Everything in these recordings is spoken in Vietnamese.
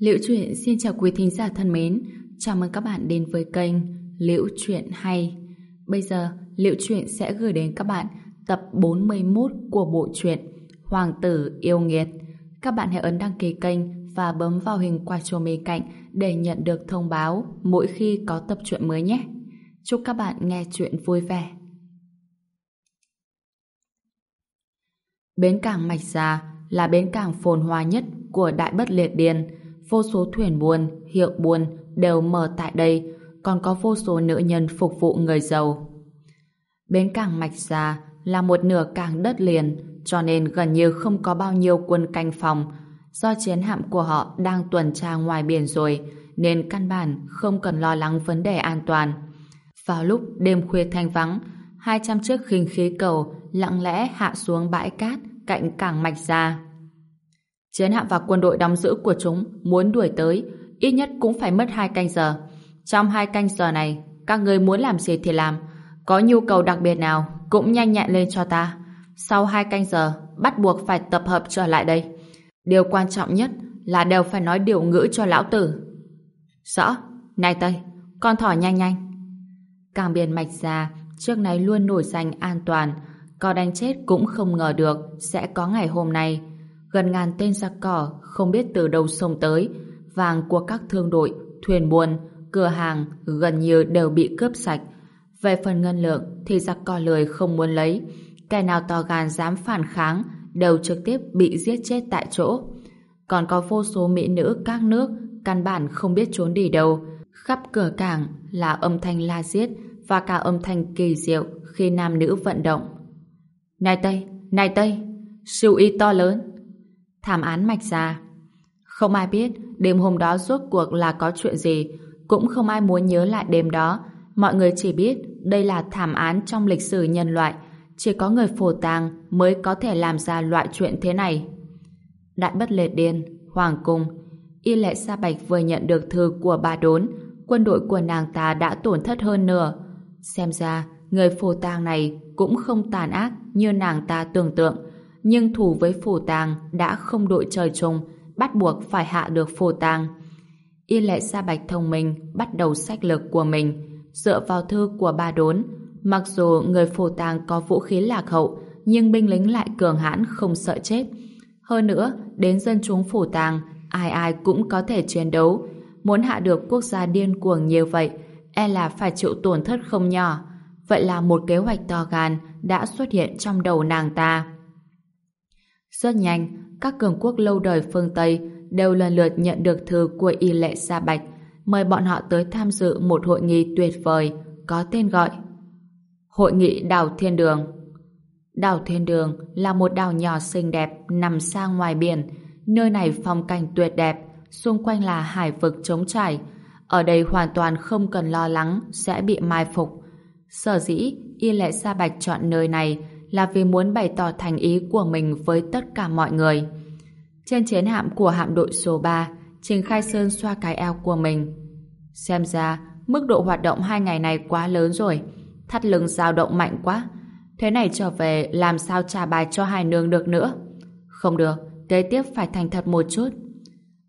Liễu truyện xin chào quý thính giả thân mến. Chào mừng các bạn đến với kênh Liễu truyện Hay. Bây giờ, Liễu truyện sẽ gửi đến các bạn tập 41 của bộ truyện Hoàng tử yêu nghiệt. Các bạn hãy ấn đăng ký kênh và bấm vào hình quả chuông bên cạnh để nhận được thông báo mỗi khi có tập truyện mới nhé. Chúc các bạn nghe chuyện vui vẻ. Bến cảng Mạch Già là bến cảng phồn hoa nhất của Đại Bất Liệt Điền. Vô số thuyền buôn, hiệu buôn đều mở tại đây, còn có vô số nữ nhân phục vụ người giàu. Bến cảng Mạch Gia là một nửa cảng đất liền, cho nên gần như không có bao nhiêu quân canh phòng. Do chiến hạm của họ đang tuần tra ngoài biển rồi, nên căn bản không cần lo lắng vấn đề an toàn. Vào lúc đêm khuya thanh vắng, 200 chiếc khinh khí cầu lặng lẽ hạ xuống bãi cát cạnh cảng Mạch Gia. Chiến hạm và quân đội đóng giữ của chúng muốn đuổi tới, ít nhất cũng phải mất hai canh giờ. Trong hai canh giờ này, các người muốn làm gì thì làm. Có nhu cầu đặc biệt nào, cũng nhanh nhẹn lên cho ta. Sau hai canh giờ, bắt buộc phải tập hợp trở lại đây. Điều quan trọng nhất là đều phải nói điều ngữ cho lão tử. Rõ, này Tây, con thỏ nhanh nhanh. càng biển Mạch già trước này luôn nổi danh an toàn, có đánh chết cũng không ngờ được sẽ có ngày hôm nay. Gần ngàn tên giặc cỏ không biết từ đâu xông tới, vàng của các thương đội, thuyền buôn, cửa hàng gần như đều bị cướp sạch. Về phần ngân lượng thì giặc cỏ lười không muốn lấy, kẻ nào to gan dám phản kháng đều trực tiếp bị giết chết tại chỗ. Còn có vô số mỹ nữ các nước căn bản không biết trốn đi đâu. Khắp cửa cảng là âm thanh la giết và cả âm thanh kỳ diệu khi nam nữ vận động. Này Tây, này Tây, siêu y to lớn. Thảm án mạch ra. Không ai biết đêm hôm đó rốt cuộc là có chuyện gì, cũng không ai muốn nhớ lại đêm đó. Mọi người chỉ biết đây là thảm án trong lịch sử nhân loại, chỉ có người phổ tàng mới có thể làm ra loại chuyện thế này. Đại bất lệ điên, hoàng cung, Y lệ Sa Bạch vừa nhận được thư của bà đốn, quân đội của nàng ta đã tổn thất hơn nửa. Xem ra, người phù tang này cũng không tàn ác như nàng ta tưởng tượng, nhưng thủ với phù tàng đã không đội trời chung, bắt buộc phải hạ được phù tàng Y lệ Sa Bạch thông minh bắt đầu sách lược của mình, dựa vào thư của bà đốn. Mặc dù người phù tàng có vũ khí lạc hậu, nhưng binh lính lại cường hãn không sợ chết. Hơn nữa, đến dân chúng phủ tàng, ai ai cũng có thể chiến đấu. Muốn hạ được quốc gia điên cuồng như vậy, e là phải chịu tổn thất không nhỏ. Vậy là một kế hoạch to gan đã xuất hiện trong đầu nàng ta. Rất nhanh, các cường quốc lâu đời phương Tây đều lần lượt nhận được thư của Y Lệ Sa Bạch, mời bọn họ tới tham dự một hội nghị tuyệt vời có tên gọi Hội nghị Đảo Thiên Đường. Đảo Thiên Đường là một đảo nhỏ xinh đẹp nằm xa ngoài biển. Nơi này phong cảnh tuyệt đẹp, xung quanh là hải vực trống trải. Ở đây hoàn toàn không cần lo lắng sẽ bị mai phục. Sở dĩ Y Lệ Sa Bạch chọn nơi này là vì muốn bày tỏ thành ý của mình với tất cả mọi người. Trên chiến hạm của hạm đội số 3, Trình Khai Sơn xoa cái eo của mình. Xem ra, mức độ hoạt động hai ngày này quá lớn rồi. Thắt lưng dao động mạnh quá. Thế này trở về làm sao trả bài cho hai nương được nữa. Không được, kế tiếp phải thành thật một chút.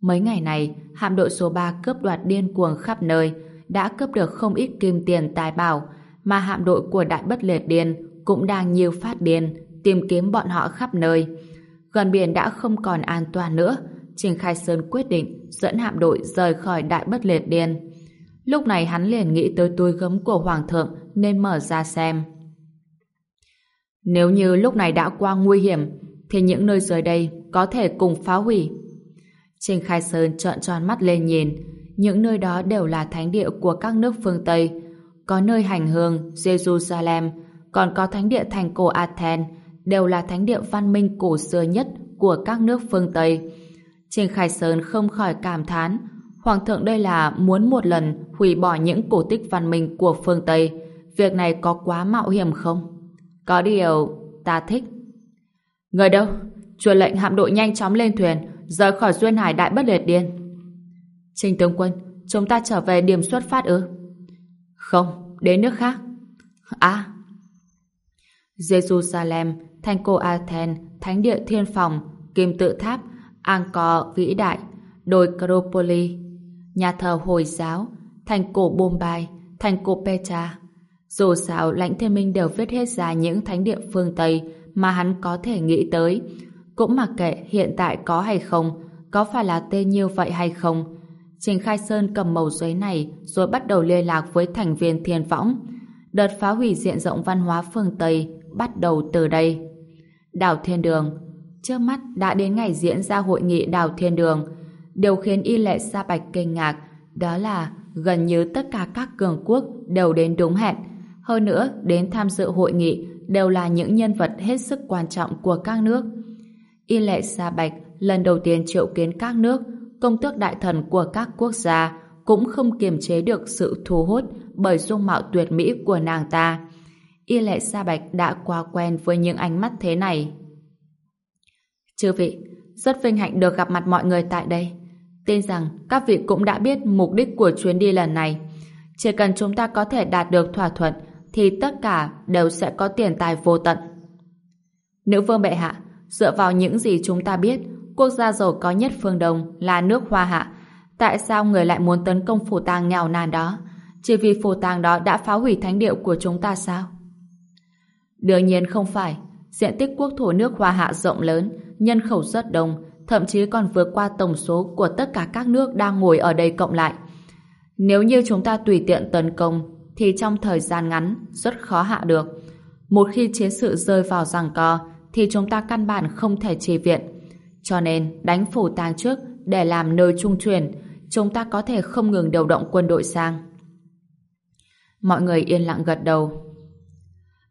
Mấy ngày này, hạm đội số 3 cướp đoạt điên cuồng khắp nơi, đã cướp được không ít kim tiền tài bảo, mà hạm đội của Đại Bất Liệt Điên cũng đang nhiều phát điên, tìm kiếm bọn họ khắp nơi. Gần biển đã không còn an toàn nữa, Trình Khai Sơn quyết định dẫn hạm đội rời khỏi Đại Bất Liệt Điên. Lúc này hắn liền nghĩ tới túi gấm của Hoàng thượng nên mở ra xem. Nếu như lúc này đã qua nguy hiểm, thì những nơi dưới đây có thể cùng phá hủy. Trình Khai Sơn trợn tròn mắt lên nhìn, những nơi đó đều là thánh địa của các nước phương Tây. Có nơi hành hương, Jerusalem, còn có thánh địa thành cổ Athens, đều là thánh địa văn minh cổ xưa nhất của các nước phương Tây. Trình Khai Sơn không khỏi cảm thán, Hoàng thượng đây là muốn một lần hủy bỏ những cổ tích văn minh của phương Tây. Việc này có quá mạo hiểm không? Có điều ta thích. Người đâu? Truyền lệnh hạm đội nhanh chóng lên thuyền, rời khỏi duyên hải đại bất liệt điên. Trình tướng quân, chúng ta trở về điểm xuất phát ư? Không, đến nước khác. À, Jerusalem, thành cổ Athens, thánh địa thiên phòng, kim tự tháp, Angkor vĩ đại. đồi Acropolis, nhà thờ Hồi giáo, thành cổ Bombay, thành cổ Petra. Dù sao, lãnh thiên minh đều viết hết ra những thánh địa phương Tây mà hắn có thể nghĩ tới. Cũng mặc kệ hiện tại có hay không, có phải là tên như vậy hay không. Trình Khai Sơn cầm mẩu giấy này rồi bắt đầu liên lạc với thành viên thiên võng. Đợt phá hủy diện rộng văn hóa phương Tây bắt đầu từ đây. Đảo Thiên Đường Trước mắt đã đến ngày diễn ra hội nghị Đảo Thiên Đường. Điều khiến Y Lệ Sa Bạch kinh ngạc đó là gần như tất cả các cường quốc đều đến đúng hẹn. Hơn nữa, đến tham dự hội nghị đều là những nhân vật hết sức quan trọng của các nước. Y Lệ Sa Bạch lần đầu tiên triệu kiến các nước, công tước đại thần của các quốc gia cũng không kiềm chế được sự thu hút bởi dung mạo tuyệt mỹ của nàng ta. Y Lệ Sa Bạch đã quá quen với những ánh mắt thế này. Chư vị, rất vinh hạnh được gặp mặt mọi người tại đây. Tin rằng các vị cũng đã biết mục đích của chuyến đi lần này. Chỉ cần chúng ta có thể đạt được thỏa thuận thì tất cả đều sẽ có tiền tài vô tận. Nữ vương bệ hạ, dựa vào những gì chúng ta biết, quốc gia giàu có nhất phương Đông là nước Hoa Hạ. Tại sao người lại muốn tấn công phủ tàng nghèo nàn đó? Chỉ vì phủ tàng đó đã phá hủy thánh địa của chúng ta sao? Đương nhiên không phải. Diện tích quốc thổ nước Hoa Hạ rộng lớn, nhân khẩu rất đông, thậm chí còn vượt qua tổng số của tất cả các nước đang ngồi ở đây cộng lại. Nếu như chúng ta tùy tiện tấn công, thì trong thời gian ngắn rất khó hạ được. Một khi chiến sự rơi vào giằng co, thì chúng ta căn bản không thể trì viện. Cho nên, đánh phủ tang trước để làm nơi trung chuyển, chúng ta có thể không ngừng điều động quân đội sang. Mọi người yên lặng gật đầu.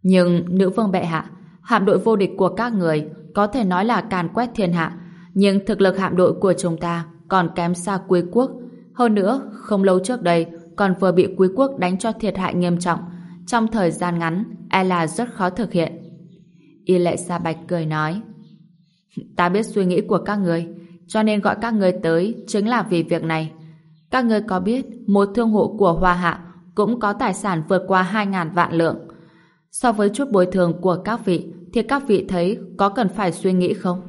Nhưng, nữ vương bệ hạ, hạm đội vô địch của các người có thể nói là càn quét thiên hạ, nhưng thực lực hạm đội của chúng ta còn kém xa quý quốc. Hơn nữa, không lâu trước đây còn vừa bị quý quốc đánh cho thiệt hại nghiêm trọng. Trong thời gian ngắn, e là rất khó thực hiện. Y lệ Sa Bạch cười nói Ta biết suy nghĩ của các người cho nên gọi các người tới chính là vì việc này. Các người có biết một thương hộ của Hoa Hạ cũng có tài sản vượt qua 2.000 vạn lượng. So với chút bồi thường của các vị thì các vị thấy có cần phải suy nghĩ không?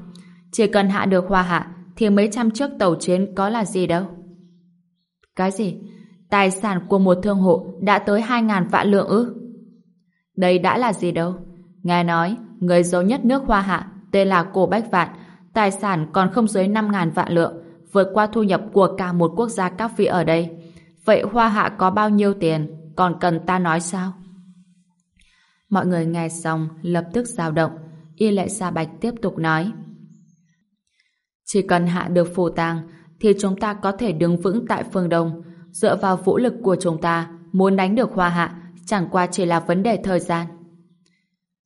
Chỉ cần hạ được Hoa Hạ thì mấy trăm chiếc tàu chiến có là gì đâu. Cái gì? Tài sản của một thương hộ đã tới 2.000 vạn lượng ư? Đây đã là gì đâu? Nghe nói, người giàu nhất nước Hoa Hạ tên là Cổ Bách Vạn, tài sản còn không dưới 5.000 vạn lượng, vượt qua thu nhập của cả một quốc gia các vị ở đây. Vậy Hoa Hạ có bao nhiêu tiền? Còn cần ta nói sao? Mọi người nghe xong lập tức dao động. Y lệ Sa Bạch tiếp tục nói. Chỉ cần hạ được phù tang thì chúng ta có thể đứng vững tại phương Đông. Dựa vào vũ lực của chúng ta muốn đánh được Hoa Hạ chẳng qua chỉ là vấn đề thời gian.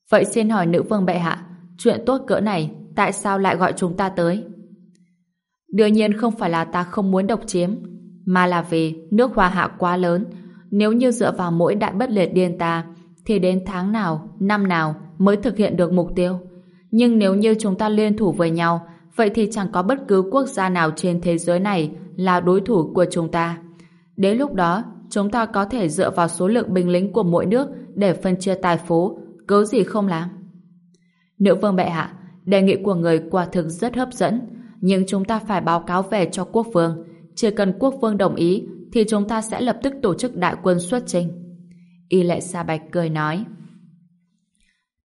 Vậy xin hỏi nữ vương bệ hạ chuyện tốt cỡ này tại sao lại gọi chúng ta tới? Đương nhiên không phải là ta không muốn độc chiếm mà là vì nước Hoa Hạ quá lớn nếu như dựa vào mỗi đại bất liệt điên ta thì đến tháng nào, năm nào mới thực hiện được mục tiêu. Nhưng nếu như chúng ta liên thủ với nhau vậy thì chẳng có bất cứ quốc gia nào trên thế giới này là đối thủ của chúng ta. Đến lúc đó, chúng ta có thể dựa vào số lượng binh lính của mỗi nước để phân chia tài phú, cớ gì không làm. Nữ vương bệ hạ, đề nghị của người quả thực rất hấp dẫn, nhưng chúng ta phải báo cáo về cho quốc vương. Chỉ cần quốc vương đồng ý, thì chúng ta sẽ lập tức tổ chức đại quân xuất trình. Y lệ Sa Bạch cười nói.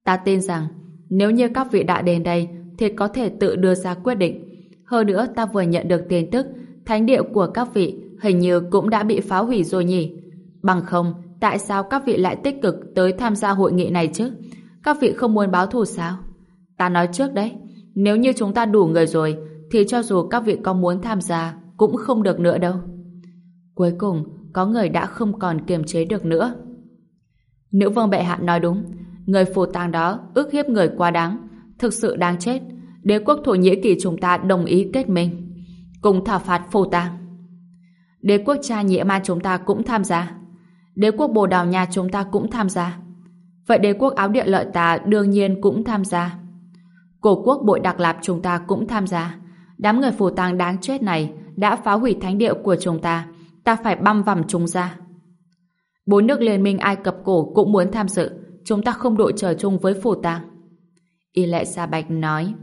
Ta tin rằng, nếu như các vị đã đến đây, thì có thể tự đưa ra quyết định. Hơn nữa ta vừa nhận được tin tức thánh địa của các vị hình như cũng đã bị phá hủy rồi nhỉ? Bằng không, tại sao các vị lại tích cực tới tham gia hội nghị này chứ? Các vị không muốn báo thù sao? Ta nói trước đấy, nếu như chúng ta đủ người rồi, thì cho dù các vị có muốn tham gia, cũng không được nữa đâu. Cuối cùng, có người đã không còn kiềm chế được nữa. Nữ vương bệ hạ nói đúng, người phù tang đó ước hiếp người quá đáng, thực sự đáng chết. Đế quốc Thổ Nhĩ Kỳ chúng ta đồng ý kết minh, cùng thả phạt phù tang. Đế quốc cha Nhĩ Ma chúng ta cũng tham gia. Đế quốc Bồ Đào Nha chúng ta cũng tham gia. Vậy đế quốc áo địa lợi ta đương nhiên cũng tham gia. Cổ quốc bội đặc lạp chúng ta cũng tham gia. Đám người phù tang đáng chết này đã phá hủy thánh địa của chúng ta. Ta phải băm vằm chúng ra. Bốn nước liên minh Ai Cập cổ cũng muốn tham dự. Chúng ta không đội trời chung với phù tang. Y lệ Sa Bạch nói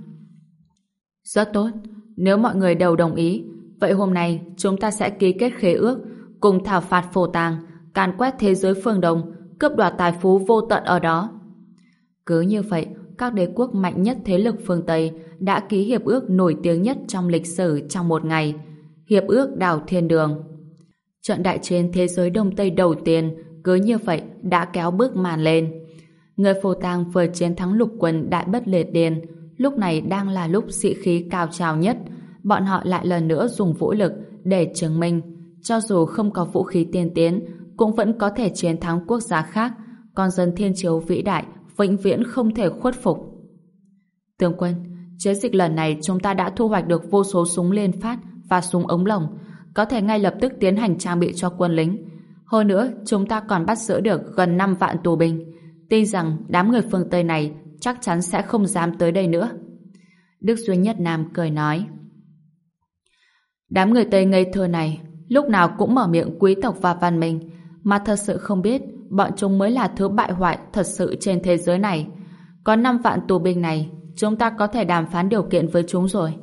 Rất tốt. Nếu mọi người đều đồng ý vậy hôm nay chúng ta sẽ ký kết khế ước cùng thảo phạt phù tang, càn quét thế giới phương Đông, cướp đoạt tài phú vô tận ở đó. Cứ như vậy, các đế quốc mạnh nhất thế lực phương Tây đã ký hiệp ước nổi tiếng nhất trong lịch sử trong một ngày, Hiệp ước Đảo Thiên Đường. Trận đại chiến thế giới Đông Tây đầu tiên cứ như vậy đã kéo bước màn lên. Người phổ tàng vừa chiến thắng lục quân đại bất liệt điền, lúc này đang là lúc sĩ khí cao trào nhất, bọn họ lại lần nữa dùng vũ lực để chứng minh, cho dù không có vũ khí tiên tiến, cũng vẫn có thể chiến thắng quốc gia khác, con dân thiên chiếu vĩ đại vĩnh viễn không thể khuất phục. Tướng quân, chiến dịch lần này chúng ta đã thu hoạch được vô số súng liên phát và súng ống lồng, có thể ngay lập tức tiến hành trang bị cho quân lính. Hơn nữa, chúng ta còn bắt giữ được gần 5 vạn tù binh. Tin rằng đám người phương Tây này chắc chắn sẽ không dám tới đây nữa. Đức Duy Nhất Nam cười nói. Đám người Tây ngây thơ này lúc nào cũng mở miệng quý tộc và văn minh mà thật sự không biết bọn chúng mới là thứ bại hoại thật sự trên thế giới này. Có 5 vạn tù binh này chúng ta có thể đàm phán điều kiện với chúng rồi.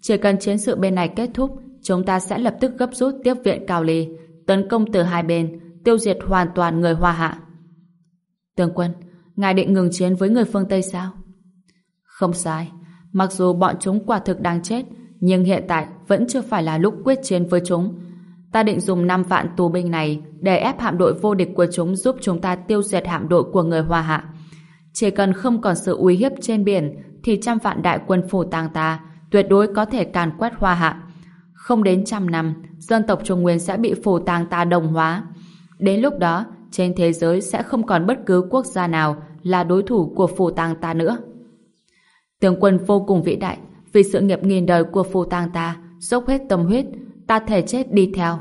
Chỉ cần chiến sự bên này kết thúc chúng ta sẽ lập tức gấp rút tiếp viện Cao Ly tấn công từ hai bên tiêu diệt hoàn toàn người Hoa Hạ. Tướng quân, ngài định ngừng chiến với người phương Tây sao? Không sai. Mặc dù bọn chúng quả thực đang chết nhưng hiện tại vẫn chưa phải là lúc quyết chiến với chúng. Ta định dùng 5 vạn tù binh này để ép hạm đội vô địch của chúng giúp chúng ta tiêu diệt hạm đội của người Hoa Hạ. Chỉ cần không còn sự uy hiếp trên biển thì trăm vạn đại quân phủ tàng ta tuyệt đối có thể càn quét Hoa Hạ. Không đến trăm năm, dân tộc Trung Nguyên sẽ bị phủ tàng ta đồng hóa. Đến lúc đó, trên thế giới sẽ không còn bất cứ quốc gia nào là đối thủ của phủ tàng ta nữa. Tướng quân vô cùng vĩ đại, vì sự nghiệp nghìn đời của phủ tàng ta, dốc hết tâm huyết, ta thể chết đi theo.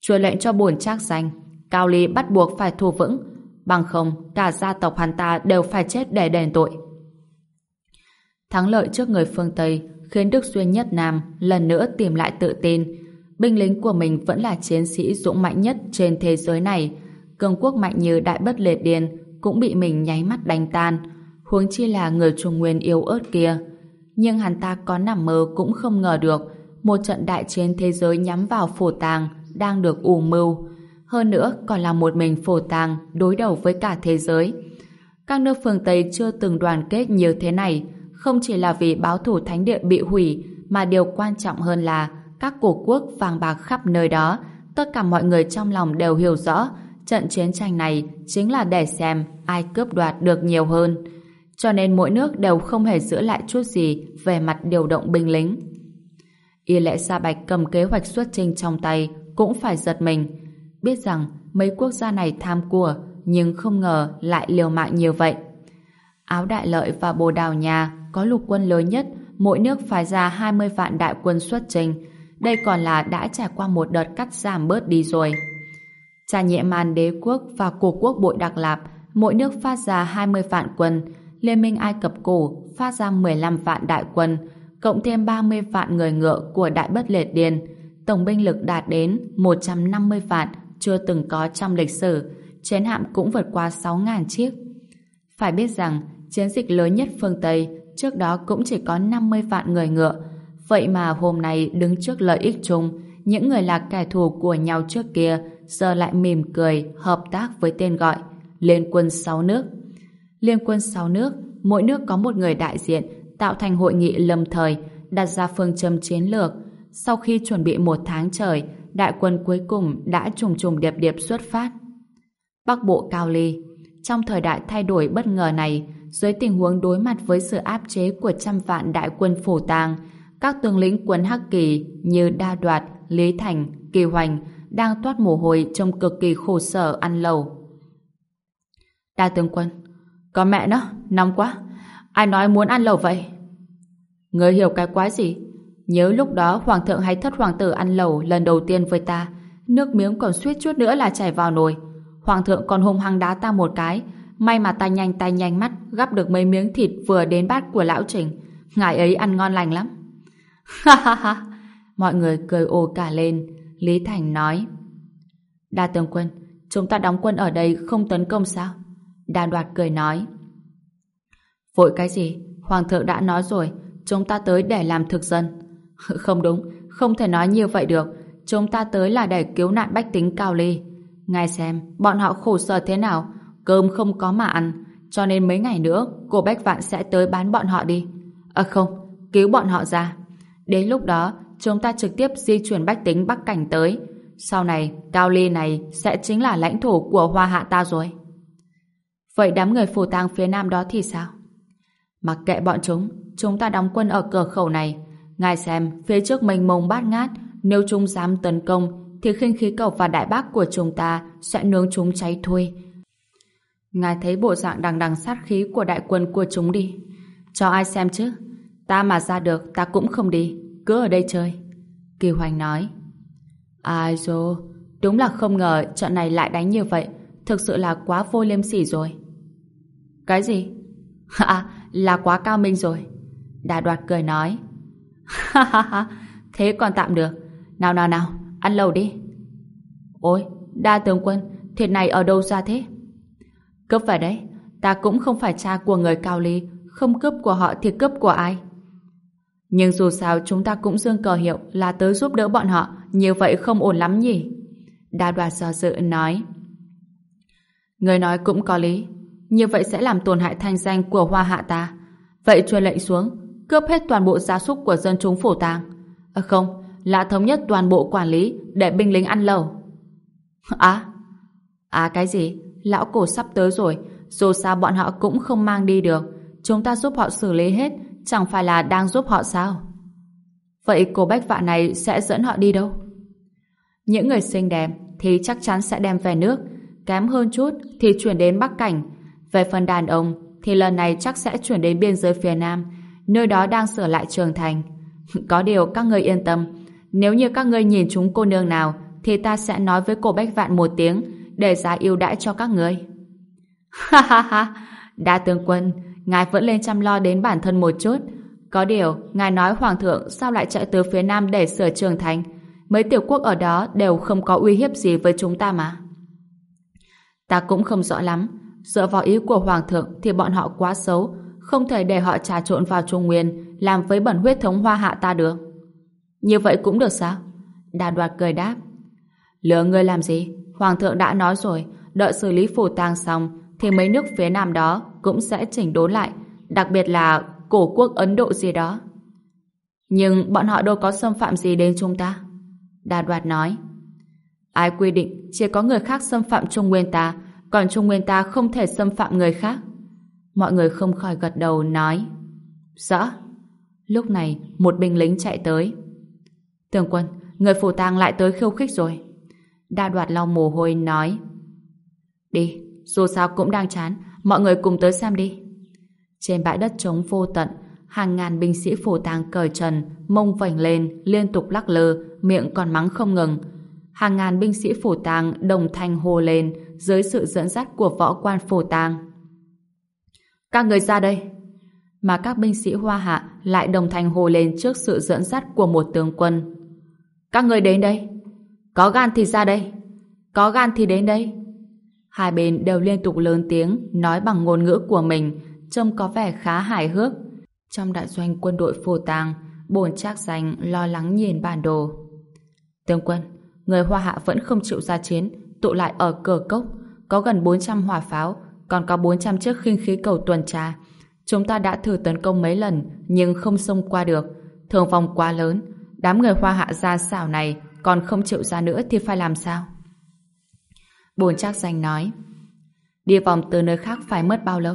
Chúa lệnh cho bổn trác danh, Cao Ly bắt buộc phải thu vững, bằng không cả gia tộc hắn ta đều phải chết để đền tội. Thắng lợi trước người phương Tây khiến Đức Xuyên Nhất Nam lần nữa tìm lại tự tin. Binh lính của mình vẫn là chiến sĩ dũng mạnh nhất trên thế giới này. Cường quốc mạnh như Đại Bất Liệt Điền cũng bị mình nháy mắt đánh tan. Huống chi là người Trung Nguyên yếu ớt kia. Nhưng hắn ta có nằm mơ cũng không ngờ được một trận đại chiến thế giới nhắm vào phổ tàng đang được ủ mưu. Hơn nữa, còn là một mình phổ tàng đối đầu với cả thế giới. Các nước phương Tây chưa từng đoàn kết như thế này, không chỉ là vì báo thủ thánh địa bị hủy, mà điều quan trọng hơn là các cổ quốc vàng bạc khắp nơi đó, tất cả mọi người trong lòng đều hiểu rõ trận chiến tranh này chính là để xem ai cướp đoạt được nhiều hơn. Cho nên mỗi nước đều không hề giữ lại chút gì về mặt điều động binh lính. Y lệ Sa Bạch cầm kế hoạch xuất trình trong tay cũng phải giật mình. Biết rằng mấy quốc gia này tham của nhưng không ngờ lại liều mạng như vậy. Áo Đại Lợi và Bồ Đào Nha có lục quân lớn nhất, mỗi nước phái ra 20 vạn đại quân xuất trình. Đây còn là đã trải qua một đợt cắt giảm bớt đi rồi. Trà nhẹ màn đế quốc và cổ quốc bội Đặc Lạp, mỗi nước phát ra 20 vạn quân. Liên minh Ai Cập cổ phát ra 15 vạn đại quân, cộng thêm 30 vạn người ngựa của Đại Bất Liệt Điền. Tổng binh lực đạt đến 150 vạn, chưa từng có trong lịch sử. Chiến hạm cũng vượt qua 6.000 chiếc. Phải biết rằng, chiến dịch lớn nhất phương Tây trước đó cũng chỉ có 50 vạn người ngựa. Vậy mà hôm nay đứng trước lợi ích chung, những người là kẻ thù của nhau trước kia giờ lại mỉm cười, hợp tác với tên gọi Liên quân 6 nước. Liên quân 6 nước, mỗi nước có một người đại diện, tạo thành hội nghị lâm thời, đặt ra phương châm chiến lược. Sau khi chuẩn bị một tháng trời, đại quân cuối cùng đã trùng trùng điệp điệp xuất phát. Bắc Bộ Cao Ly Trong thời đại thay đổi bất ngờ này, dưới tình huống đối mặt với sự áp chế của trăm vạn đại quân phổ tàng, các tướng lĩnh quân Hắc Kỳ như Đa Đoạt, Lý Thành, Kỳ Hoành đang toát mồ hôi trông cực kỳ khổ sở ăn lầu. Đa tướng quân, có mẹ nó, nóng quá. Ai nói muốn ăn lẩu vậy? Người hiểu cái quái gì? Nhớ lúc đó hoàng thượng hay thất hoàng tử ăn lẩu lần đầu tiên với ta, nước miếng còn suýt chút nữa là chảy vào nồi. Hoàng thượng còn hung hăng đá ta một cái, May mà ta nhanh tay nhanh mắt gắp được mấy miếng thịt vừa đến bát của lão Trình. Ngài ấy ăn ngon lành lắm. Ha ha ha! Mọi người cười ồ cả lên. Lý Thành nói. Đa tướng quân, chúng ta đóng quân ở đây không tấn công sao? Đa đoạt cười nói. Vội cái gì? Hoàng thượng đã nói rồi, chúng ta tới để làm thực dân. không đúng, không thể nói như vậy được. Chúng ta tới là để cứu nạn bách tính Cao Ly. Ngài xem, bọn họ khổ sở thế nào, cơm không có mà ăn, cho nên mấy ngày nữa cô Bách Vạn sẽ tới bán bọn họ đi. À không, cứu bọn họ ra. Đến lúc đó, chúng ta trực tiếp di chuyển bách tính Bắc Cảnh tới. Sau này, Cao Ly này sẽ chính là lãnh thổ của Hoa Hạ ta rồi. Vậy đám người phù tang phía nam đó thì sao? Mặc kệ bọn chúng, chúng ta đóng quân ở cửa khẩu này. Ngài xem, phía trước mình mông bát ngát, nếu chúng dám tấn công, thì khinh khí cầu và đại bác của chúng ta sẽ nướng chúng cháy thôi. Ngài thấy bộ dạng đằng đằng sát khí của đại quân của chúng đi. Cho ai xem chứ? Ta mà ra được, ta cũng không đi. Cứ ở đây chơi. Kỳ Hoành nói. Ai dô, đúng là không ngờ trận này lại đánh như vậy. Thực sự là quá vô liêm sỉ rồi. Cái gì? À, là quá cao minh rồi. Đà đoạt cười nói. Ha ha ha, thế còn tạm được. Nào nào nào, ăn lẩu đi. Ôi, đa tướng quân, thịt này ở đâu ra thế? Cướp phải đấy, ta cũng không phải cha của người cao ly, không cướp của họ thì cướp của ai? Nhưng dù sao chúng ta cũng dương cờ hiệu là tới giúp đỡ bọn họ, như vậy không ổn lắm nhỉ? Đa đoạt do dự nói. Người nói cũng có lý, như vậy sẽ làm tổn hại thanh danh của hoa hạ ta. Vậy truyền lệnh xuống, cướp hết toàn bộ gia súc của dân chúng phổ tàng. À không, là thống nhất toàn bộ quản lý để binh lính ăn lẩu. À, à cái gì? Lão cổ sắp tới rồi, dù sao bọn họ cũng không mang đi được. Chúng ta giúp họ xử lý hết, chẳng phải là đang giúp họ sao? Vậy cô Bách Vạ này sẽ dẫn họ đi đâu? Những người xinh đẹp thì chắc chắn sẽ đem về nước, kém hơn chút thì chuyển đến Bắc Cảnh. Về phần đàn ông thì lần này chắc sẽ chuyển đến biên giới phía Nam, nơi đó đang sửa lại trường thành. Có điều các người yên tâm, nếu như các ngươi nhìn chúng cô nương nào thì ta sẽ nói với cô Bách Vạn một tiếng để giá ưu đãi cho các ngươi. Ha ha ha, đa tướng quân, ngài vẫn lên chăm lo đến bản thân một chút. Có điều, ngài nói hoàng thượng sao lại chạy từ phía nam để sửa trường thành. Mấy tiểu quốc ở đó đều không có uy hiếp gì với chúng ta mà. Ta cũng không rõ lắm. Dựa vào ý của hoàng thượng thì bọn họ quá xấu, không thể để họ trà trộn vào Trung Nguyên làm với bẩn huyết thống hoa hạ ta được. Như vậy cũng được sao? Đà đoạt cười đáp. Lừa ngươi làm gì? Hoàng thượng đã nói rồi, đợi xử lý phủ tang xong thì mấy nước phía nam đó cũng sẽ chỉnh đốn lại, đặc biệt là cổ quốc Ấn Độ gì đó. Nhưng bọn họ đâu có xâm phạm gì đến chúng ta. Đà đoạt nói. Ai quy định chỉ có người khác xâm phạm Trung Nguyên ta, còn Trung Nguyên ta không thể xâm phạm người khác. Mọi người không khỏi gật đầu nói. Rõ. Lúc này, một binh lính chạy tới. Tường quân, người phủ tang lại tới khiêu khích rồi. Đa đoạt lau mồ hôi nói Đi, dù sao cũng đang chán Mọi người cùng tới xem đi Trên bãi đất trống vô tận Hàng ngàn binh sĩ phủ tang cởi trần Mông vảnh lên, liên tục lắc lơ Miệng còn mắng không ngừng Hàng ngàn binh sĩ phủ tang đồng thanh hô lên dưới sự dẫn dắt của võ quan phù tang Các người ra đây Mà các binh sĩ hoa hạ Lại đồng thanh hồ lên trước sự dẫn dắt của một tướng quân Các người đến đây có gan thì ra đây. Có gan thì đến đây. Hai bên đều liên tục lớn tiếng nói bằng ngôn ngữ của mình trông có vẻ khá hài hước. Trong đại doanh quân đội phù tàng bổn trác danh lo lắng nhìn bản đồ. Tướng quân, người Hoa Hạ vẫn không chịu ra chiến tụ lại ở cửa cốc có gần 400 hỏa pháo còn có 400 chiếc khinh khí cầu tuần tra. Chúng ta đã thử tấn công mấy lần nhưng không xông qua được. Thường vòng quá lớn. Đám người Hoa Hạ gia xảo này còn không chịu ra nữa thì phải làm sao? Bồn trác danh nói Đi vòng từ nơi khác phải mất bao lâu?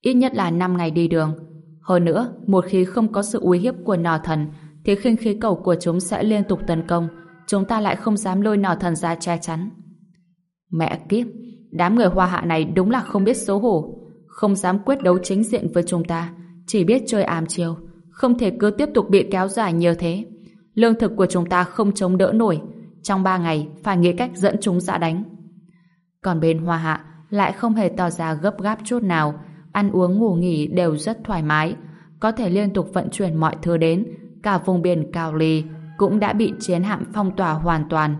Ít nhất là 5 ngày đi đường. Hơn nữa, một khi không có sự uy hiếp của nỏ thần thì khinh khí cầu của chúng sẽ liên tục tấn công chúng ta lại không dám lôi nỏ thần ra che chắn. Mẹ kiếp, đám người hoa hạ này đúng là không biết xấu hổ không dám quyết đấu chính diện với chúng ta chỉ biết chơi ám chiêu không thể cứ tiếp tục bị kéo dài như thế lương thực của chúng ta không chống đỡ nổi. Trong ba ngày, phải nghĩ cách dẫn chúng ra đánh. Còn bên Hoa Hạ lại không hề tỏ ra gấp gáp chút nào. Ăn uống ngủ nghỉ đều rất thoải mái. Có thể liên tục vận chuyển mọi thứ đến. Cả vùng biển Cao Ly cũng đã bị chiến hạm phong tỏa hoàn toàn.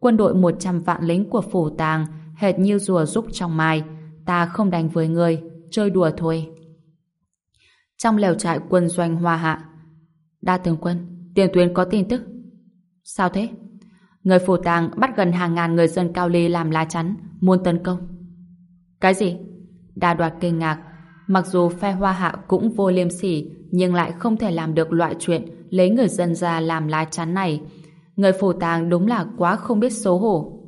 Quân đội 100 vạn lính của phủ tàng hệt như rùa rúc trong mai. Ta không đánh với người, chơi đùa thôi. Trong lều trại quân doanh Hoa Hạ, Đa tướng quân, Tiền tuyến có tin tức. Sao thế? Người phủ tàng bắt gần hàng ngàn người dân Cao Ly làm lá chắn, muốn tấn công. Cái gì? Đa đoạt kinh ngạc. Mặc dù phe hoa hạ cũng vô liêm sỉ, nhưng lại không thể làm được loại chuyện lấy người dân ra làm lá chắn này. Người phủ tàng đúng là quá không biết xấu hổ.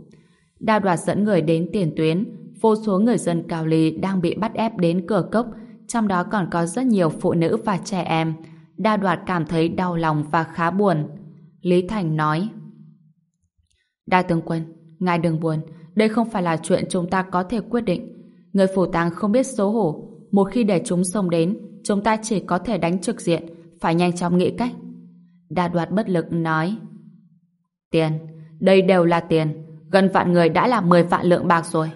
Đa đoạt dẫn người đến tiền tuyến, vô số người dân Cao Ly đang bị bắt ép đến cửa cốc, trong đó còn có rất nhiều phụ nữ và trẻ em. Đa đoạt cảm thấy đau lòng và khá buồn. Lý Thành nói Đại tướng quân, ngài đừng buồn, đây không phải là chuyện chúng ta có thể quyết định. Người phủ tàng không biết xấu hổ, một khi để chúng xông đến, chúng ta chỉ có thể đánh trực diện, phải nhanh chóng nghĩ cách. Đa đoạt bất lực nói Tiền, đây đều là tiền, gần vạn người đã là 10 vạn lượng bạc rồi.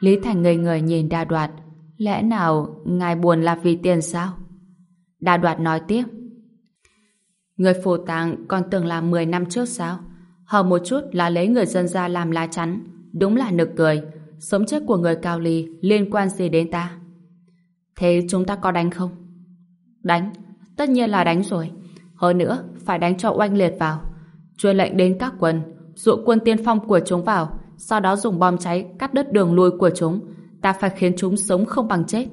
Lý Thành ngây người nhìn đa đoạt, lẽ nào ngài buồn là vì tiền sao? Đa đoạt nói tiếp Người phù tàng còn tưởng là 10 năm trước sao? Hờ một chút là lấy người dân ra làm lá chắn. Đúng là nực cười. Sống chết của người cao ly liên quan gì đến ta? Thế chúng ta có đánh không? Đánh? Tất nhiên là đánh rồi. Hơn nữa, phải đánh cho oanh liệt vào. Truyền lệnh đến các quân, dụ quân tiên phong của chúng vào, sau đó dùng bom cháy cắt đứt đường lui của chúng. Ta phải khiến chúng sống không bằng chết.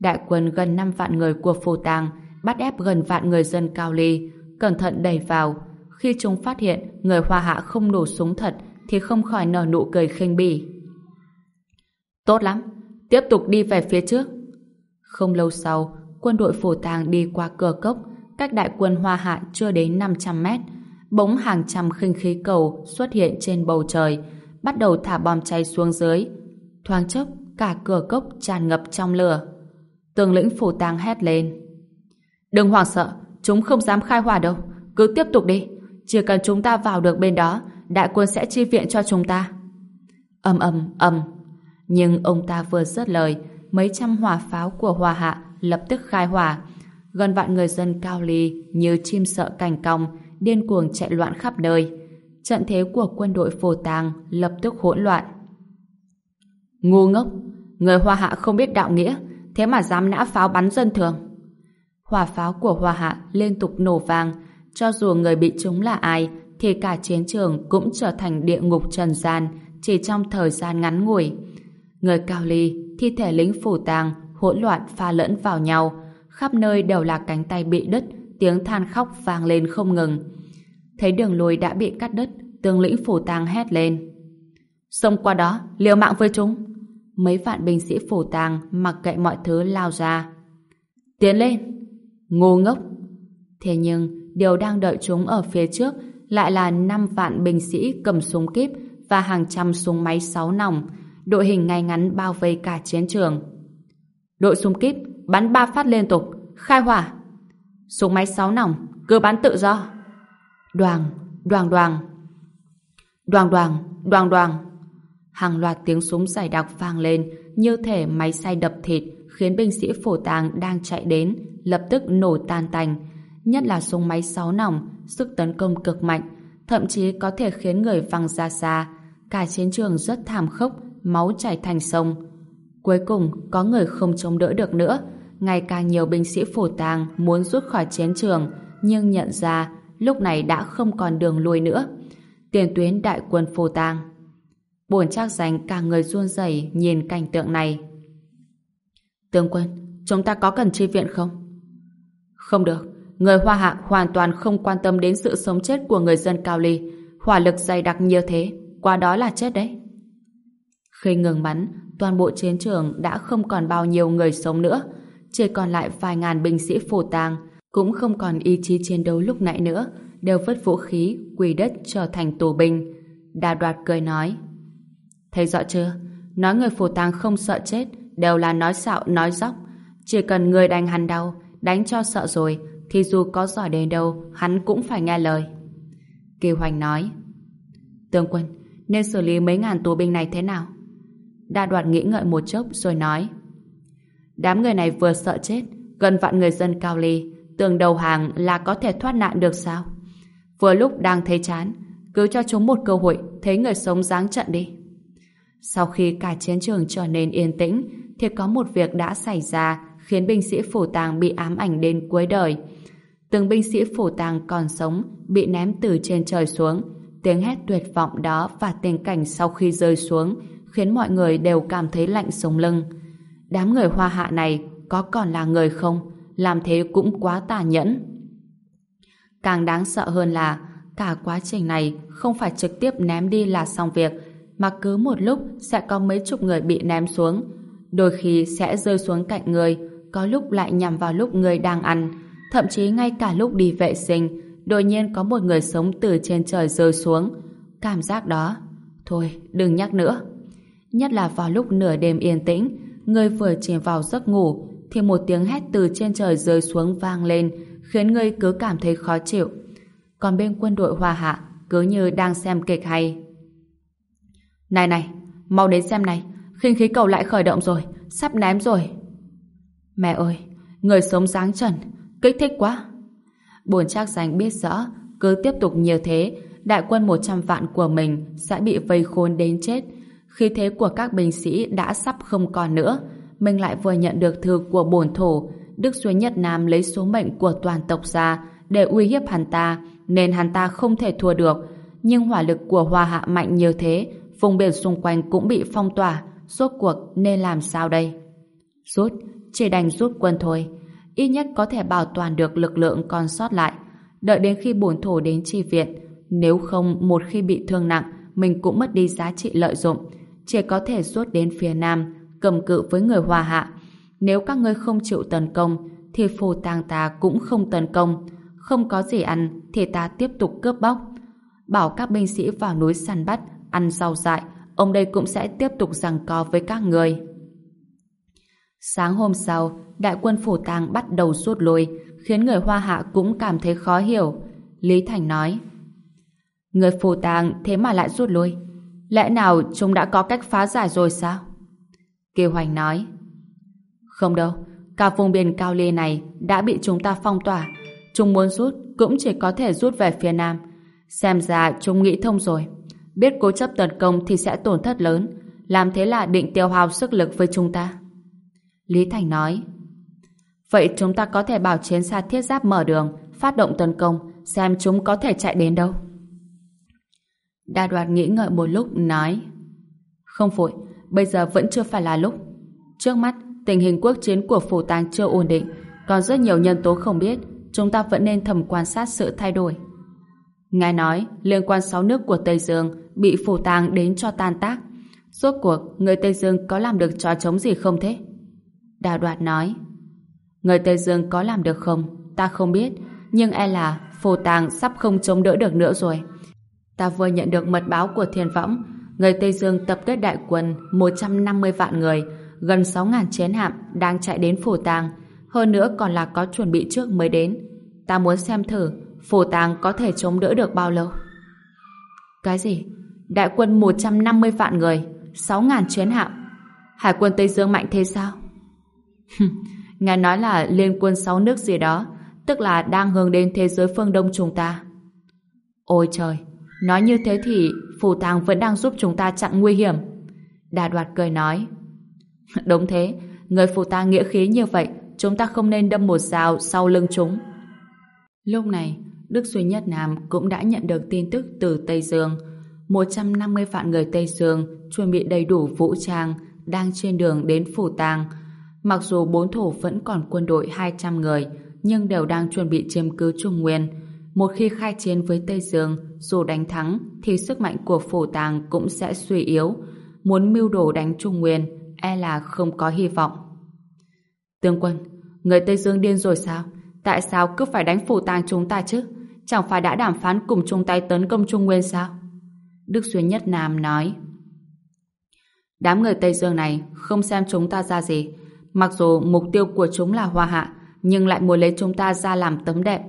Đại quân gần 5 vạn người của phù tàng bắt ép gần vạn người dân Cao Ly, cẩn thận đẩy vào. Khi chúng phát hiện người Hoa Hạ không nổ súng thật thì không khỏi nở nụ cười khinh bỉ. Tốt lắm, tiếp tục đi về phía trước. Không lâu sau, quân đội phổ tàng đi qua cửa cốc, cách đại quân Hoa Hạ chưa đến 500 mét. Bỗng hàng trăm khinh khí cầu xuất hiện trên bầu trời, bắt đầu thả bom cháy xuống dưới. Thoáng chốc, cả cửa cốc tràn ngập trong lửa. Tường lĩnh phủ tang hét lên. Đừng hoảng sợ, chúng không dám khai hỏa đâu. Cứ tiếp tục đi. Chỉ cần chúng ta vào được bên đó, đại quân sẽ chi viện cho chúng ta. Âm ầm ầm. Nhưng ông ta vừa dứt lời, mấy trăm hỏa pháo của Hòa Hạ lập tức khai hỏa. Gần vạn người dân cao ly như chim sợ cành cong, điên cuồng chạy loạn khắp nơi. Trận thế của quân đội phổ tàng lập tức hỗn loạn. Ngu ngốc! Người Hoa Hạ không biết đạo nghĩa, thế mà dám nã pháo bắn dân thường hỏa pháo của Hoa Hạ liên tục nổ vang, cho dù người bị trúng là ai, thì cả chiến trường cũng trở thành địa ngục trần gian chỉ trong thời gian ngắn ngủi. Người cao ly, thi thể lính phủ tàng, hỗn loạn pha lẫn vào nhau, khắp nơi đều là cánh tay bị đứt, tiếng than khóc vang lên không ngừng. Thấy đường lùi đã bị cắt đứt, tướng lĩnh phủ tàng hét lên. Xông qua đó, liều mạng với chúng. Mấy vạn binh sĩ phủ tàng mặc kệ mọi thứ lao ra. Tiến lên! Ngu ngốc! Thế nhưng, điều đang đợi chúng ở phía trước lại là 5 vạn binh sĩ cầm súng kíp và hàng trăm súng máy 6 nòng, đội hình ngay ngắn bao vây cả chiến trường. Đội súng kíp bắn ba phát liên tục, khai hỏa. Súng máy sáu nòng, cứ bắn tự do. Đoàn, đoàn đoàn. Đoàn đoàn, đoàn đoàn. Hàng loạt tiếng súng dày đặc vang lên như thể máy xay đập thịt khiến binh sĩ phổ tàng đang chạy đến lập tức nổ tan tành. Nhất là súng máy sáu nòng, sức tấn công cực mạnh, thậm chí có thể khiến người văng ra xa. Cả chiến trường rất thảm khốc, máu chảy thành sông. Cuối cùng, có người không chống đỡ được nữa. Ngày càng nhiều binh sĩ phổ tàng muốn rút khỏi chiến trường, nhưng nhận ra lúc này đã không còn đường lui nữa. Tiền tuyến đại quân phổ tàng. Bổn chắc dành cả người run rẩy nhìn cảnh tượng này. Tướng quân, chúng ta có cần chi viện không? Không được, người Hoa Hạ hoàn toàn không quan tâm đến sự sống chết của người dân Cao Ly. Hỏa lực dày đặc như thế, qua đó là chết đấy. Khi ngừng bắn, toàn bộ chiến trường đã không còn bao nhiêu người sống nữa. Chỉ còn lại vài ngàn binh sĩ phổ tàng, cũng không còn ý chí chiến đấu lúc nãy nữa, đều vứt vũ khí, quỳ đất trở thành tù binh. Đà đoạt cười nói. Thấy rõ chưa? Nói người phổ tàng không sợ chết, đều là nói xạo, nói dóc. Chỉ cần người đánh hắn đau, đánh cho sợ rồi, thì dù có giỏi đến đâu, hắn cũng phải nghe lời. kỳ Hoành nói, Tướng quân, nên xử lý mấy ngàn tù binh này thế nào? Đa đoạt nghĩ ngợi một chốc rồi nói, Đám người này vừa sợ chết, gần vạn người dân cao ly, tường đầu hàng là có thể thoát nạn được sao? Vừa lúc đang thấy chán, cứ cho chúng một cơ hội thấy người sống dáng trận đi. Sau khi cả chiến trường trở nên yên tĩnh, thì có một việc đã xảy ra khiến binh sĩ phủ tàng bị ám ảnh đến cuối đời. Từng binh sĩ phủ tàng còn sống bị ném từ trên trời xuống. Tiếng hét tuyệt vọng đó và tình cảnh sau khi rơi xuống khiến mọi người đều cảm thấy lạnh sống lưng. Đám người hoa hạ này có còn là người không? Làm thế cũng quá tà nhẫn. Càng đáng sợ hơn là cả quá trình này không phải trực tiếp ném đi là xong việc mà cứ một lúc sẽ có mấy chục người bị ném xuống. Đôi khi sẽ rơi xuống cạnh người, có lúc lại nhằm vào lúc người đang ăn, thậm chí ngay cả lúc đi vệ sinh, đột nhiên có một người sống từ trên trời rơi xuống. Cảm giác đó, thôi đừng nhắc nữa. Nhất là vào lúc nửa đêm yên tĩnh, người vừa chìm vào giấc ngủ, thì một tiếng hét từ trên trời rơi xuống vang lên, khiến người cứ cảm thấy khó chịu. Còn bên quân đội hòa Hạ, cứ như đang xem kịch hay. Này này, mau đến xem này, khinh khí cầu lại khởi động rồi, sắp ném rồi. Mẹ ơi, người sống dáng trần, kích thích quá. Bồn chắc danh biết rõ, cứ tiếp tục như thế, đại quân 100 vạn của mình sẽ bị vây khôn đến chết. Khi thế của các binh sĩ đã sắp không còn nữa, mình lại vừa nhận được thư của bổn thổ, Đức Duy Nhất Nam lấy số mệnh của toàn tộc ra để uy hiếp hắn ta, nên hắn ta không thể thua được. Nhưng hỏa lực của Hoa Hạ mạnh như thế, vùng biển xung quanh cũng bị phong tỏa, rốt cuộc nên làm sao đây? Rút, chỉ đành rút quân thôi. Ít nhất có thể bảo toàn được lực lượng còn sót lại. Đợi đến khi bổn thổ đến chi viện, nếu không một khi bị thương nặng, mình cũng mất đi giá trị lợi dụng. Chỉ có thể rút đến phía nam, cầm cự với người Hoa Hạ. Nếu các ngươi không chịu tấn công, thì phù tang ta cũng không tấn công. Không có gì ăn, thì ta tiếp tục cướp bóc. Bảo các binh sĩ vào núi săn bắt, ăn rau dại, ông đây cũng sẽ tiếp tục giằng co với các người. Sáng hôm sau, đại quân phủ tang bắt đầu rút lui, khiến người Hoa Hạ cũng cảm thấy khó hiểu. Lý Thành nói, Người phủ tang thế mà lại rút lui. Lẽ nào chúng đã có cách phá giải rồi sao? Kiều Hoành nói, Không đâu, cả vùng biển cao lê này đã bị chúng ta phong tỏa. Chúng muốn rút cũng chỉ có thể rút về phía nam. Xem ra chúng nghĩ thông rồi biết cố chấp tấn công thì sẽ tổn thất lớn, làm thế là định tiêu hao sức lực với chúng ta. Lý Thành nói, Vậy chúng ta có thể bảo chiến xa thiết giáp mở đường, phát động tấn công, xem chúng có thể chạy đến đâu. Đa đoạt nghĩ ngợi một lúc, nói, Không vội, bây giờ vẫn chưa phải là lúc. Trước mắt, tình hình quốc chiến của phủ tàng chưa ổn định, còn rất nhiều nhân tố không biết, chúng ta vẫn nên thầm quan sát sự thay đổi. Ngài nói, liên quan sáu nước của Tây Dương bị phủ tàng đến cho tan tác. Rốt cuộc, người Tây Dương có làm được trò chống gì không thế? Đào đoạt nói, người Tây Dương có làm được không? Ta không biết, nhưng e là phủ tàng sắp không chống đỡ được nữa rồi. Ta vừa nhận được mật báo của thiên võng, người Tây Dương tập kết đại quân 150 vạn người, gần 6.000 chiến hạm đang chạy đến phủ tàng, hơn nữa còn là có chuẩn bị trước mới đến. Ta muốn xem thử phủ tàng có thể chống đỡ được bao lâu. Cái gì? Đại quân 150 vạn người, 6.000 chiến hạm. Hải quân Tây Dương mạnh thế sao? nghe nói là liên quân 6 nước gì đó, tức là đang hướng đến thế giới phương Đông chúng ta. Ôi trời, nói như thế thì phù tàng vẫn đang giúp chúng ta chặn nguy hiểm. Đà đoạt cười nói. Đúng thế, người phù tàng nghĩa khí như vậy, chúng ta không nên đâm một dao sau lưng chúng. Lúc này, Đức Duy Nhất Nam cũng đã nhận được tin tức từ Tây Dương. 150 vạn người Tây Dương chuẩn bị đầy đủ vũ trang đang trên đường đến Phủ Tàng. Mặc dù bốn thổ vẫn còn quân đội 200 người nhưng đều đang chuẩn bị chiếm cứ Trung Nguyên. Một khi khai chiến với Tây Dương dù đánh thắng thì sức mạnh của Phủ Tàng cũng sẽ suy yếu. Muốn mưu đồ đánh Trung Nguyên e là không có hy vọng. Tướng quân, người Tây Dương điên rồi sao? Tại sao cứ phải đánh Phủ Tàng chúng ta chứ? chẳng phải đã đàm phán cùng chung tay tấn công Trung Nguyên sao? Đức Xuyên Nhất Nam nói Đám người Tây Dương này không xem chúng ta ra gì. Mặc dù mục tiêu của chúng là hoa hạ, nhưng lại muốn lấy chúng ta ra làm tấm đẹp.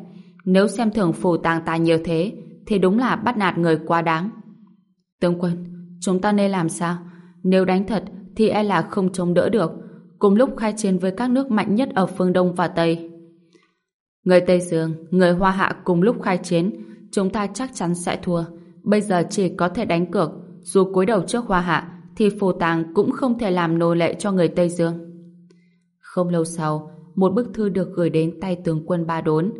Nếu xem thường phù tàng ta nhiều thế, thì đúng là bắt nạt người quá đáng. Tướng quân, chúng ta nên làm sao? Nếu đánh thật, thì e là không chống đỡ được. Cùng lúc khai chiến với các nước mạnh nhất ở phương Đông và Tây. Người Tây Dương, người Hoa Hạ cùng lúc khai chiến, chúng ta chắc chắn sẽ thua. Bây giờ chỉ có thể đánh cược, dù cúi đầu trước Hoa Hạ, thì phù tàng cũng không thể làm nô lệ cho người Tây Dương. Không lâu sau, một bức thư được gửi đến tay tướng quân Ba Đốn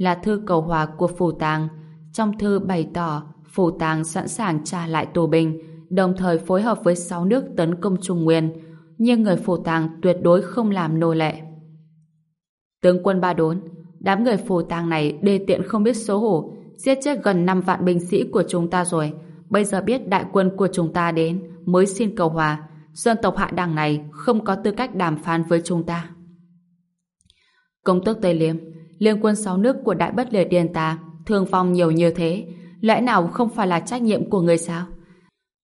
là thư cầu hòa của Phủ Tàng. Trong thư bày tỏ Phủ Tàng sẵn sàng trả lại tù binh, đồng thời phối hợp với sáu nước tấn công Trung Nguyên, nhưng người Phủ Tàng tuyệt đối không làm nô lệ. Tướng quân Ba Đốn, đám người Phủ Tàng này đê tiện không biết xấu hổ, giết chết gần 5 vạn binh sĩ của chúng ta rồi, bây giờ biết đại quân của chúng ta đến, mới xin cầu hòa, dân tộc hạ đẳng này không có tư cách đàm phán với chúng ta. Công tước Tây Liêm, liên quân sáu nước của Đại Bất Liệt Điền ta thương vong nhiều như thế, lẽ nào không phải là trách nhiệm của người sao?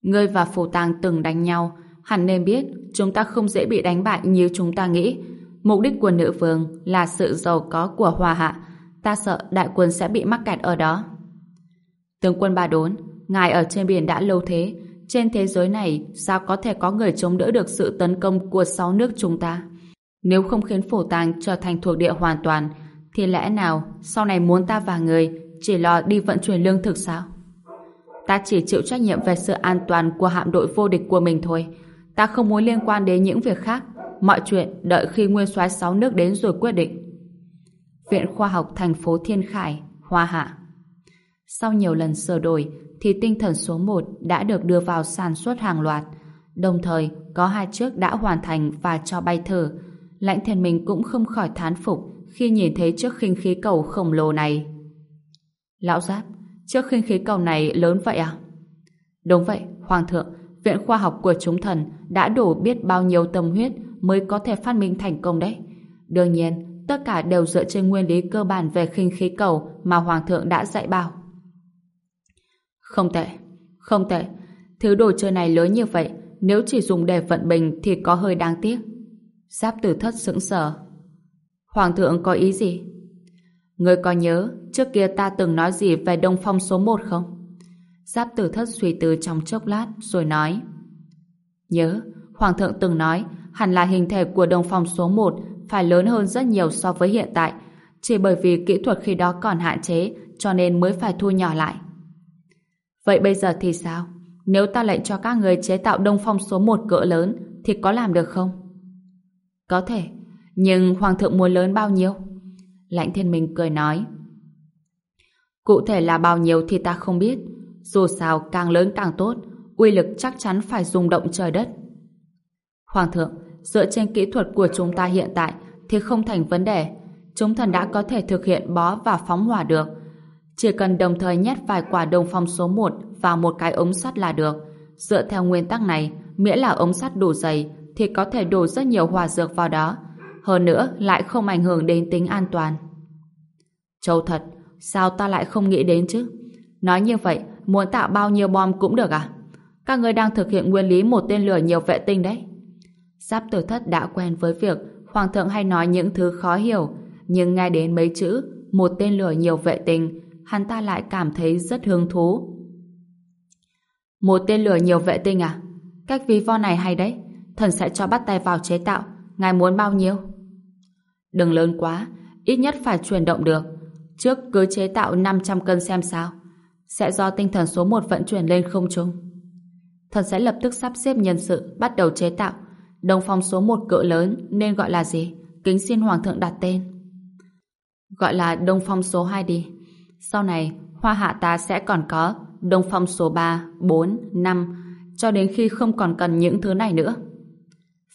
Ngươi và Phù Tàng từng đánh nhau, hẳn nên biết chúng ta không dễ bị đánh bại như chúng ta nghĩ. Mục đích của nữ vương là sự giàu có của hòa Hạ. Ta sợ đại quân sẽ bị mắc kẹt ở đó. Tướng quân Ba Đốn, ngài ở trên biển đã lâu thế, trên thế giới này sao có thể có người chống đỡ được sự tấn công của sáu nước chúng ta? Nếu không khiến phổ tàng trở thành thuộc địa hoàn toàn, thì lẽ nào sau này muốn ta và người chỉ lo đi vận chuyển lương thực sao? Ta chỉ chịu trách nhiệm về sự an toàn của hạm đội vô địch của mình thôi. Ta không muốn liên quan đến những việc khác. Mọi chuyện đợi khi nguyên soái sáu nước đến rồi quyết định. Viện Khoa học thành phố Thiên Khải, Hoa Hạ Sau nhiều lần sửa đổi, thì tinh thần số 1 đã được đưa vào sản xuất hàng loạt. Đồng thời, có hai chiếc đã hoàn thành và cho bay thử. Lãnh thiên mình cũng không khỏi thán phục khi nhìn thấy chiếc khinh khí cầu khổng lồ này. Lão Giáp, chiếc khinh khí cầu này lớn vậy à? Đúng vậy, Hoàng thượng, Viện Khoa học của chúng thần đã đổ biết bao nhiêu tâm huyết mới có thể phát minh thành công đấy. Đương nhiên, tất cả đều dựa trên nguyên lý cơ bản về khinh khí cầu mà Hoàng thượng đã dạy bảo. Không tệ, không tệ. Thứ đồ chơi này lớn như vậy, nếu chỉ dùng để vận bình thì có hơi đáng tiếc. Giáp tử thất sững sờ. Hoàng thượng có ý gì? Người có nhớ trước kia ta từng nói gì về Đông Phong số 1 không? Giáp tử thất suy tư trong chốc lát rồi nói. Nhớ, Hoàng thượng từng nói hẳn là hình thể của Đông Phong số 1 phải lớn hơn rất nhiều so với hiện tại. Chỉ bởi vì kỹ thuật khi đó còn hạn chế cho nên mới phải thu nhỏ lại. Vậy bây giờ thì sao? Nếu ta lệnh cho các người chế tạo đông phong số một cỡ lớn thì có làm được không? Có thể, nhưng Hoàng thượng muốn lớn bao nhiêu? Lãnh thiên minh cười nói. Cụ thể là bao nhiêu thì ta không biết. Dù sao càng lớn càng tốt, uy lực chắc chắn phải rung động trời đất. Hoàng thượng, dựa trên kỹ thuật của chúng ta hiện tại thì không thành vấn đề. Chúng thần đã có thể thực hiện bó và phóng hỏa được. Chỉ cần đồng thời nhét vài quả đồng phong số 1 vào một cái ống sắt là được. Dựa theo nguyên tắc này, miễn là ống sắt đủ dày thì có thể đổ rất nhiều hỏa dược vào đó. Hơn nữa, lại không ảnh hưởng đến tính an toàn. Châu thật, sao ta lại không nghĩ đến chứ? Nói như vậy, muốn tạo bao nhiêu bom cũng được à? Các người đang thực hiện nguyên lý một tên lửa nhiều vệ tinh đấy. Giáp tử thất đã quen với việc Hoàng thượng hay nói những thứ khó hiểu, nhưng nghe đến mấy chữ một tên lửa nhiều vệ tinh hắn ta lại cảm thấy rất hứng thú. Một tên lửa nhiều vệ tinh à? Cách ví von này hay đấy. Thần sẽ cho bắt tay vào chế tạo. Ngài muốn bao nhiêu? Đừng lớn quá, ít nhất phải chuyển động được. Trước cứ chế tạo 500 cân xem sao. Sẽ do tinh thần số 1 vận chuyển lên không trung. Thần sẽ lập tức sắp xếp nhân sự bắt đầu chế tạo. Đồng phòng số 1 cỡ lớn nên gọi là gì? Kính xin Hoàng thượng đặt tên. Gọi là Đông Phong số 2 đi. Sau này, hoa hạ ta sẽ còn có đông phong số 3, 4, 5 cho đến khi không còn cần những thứ này nữa.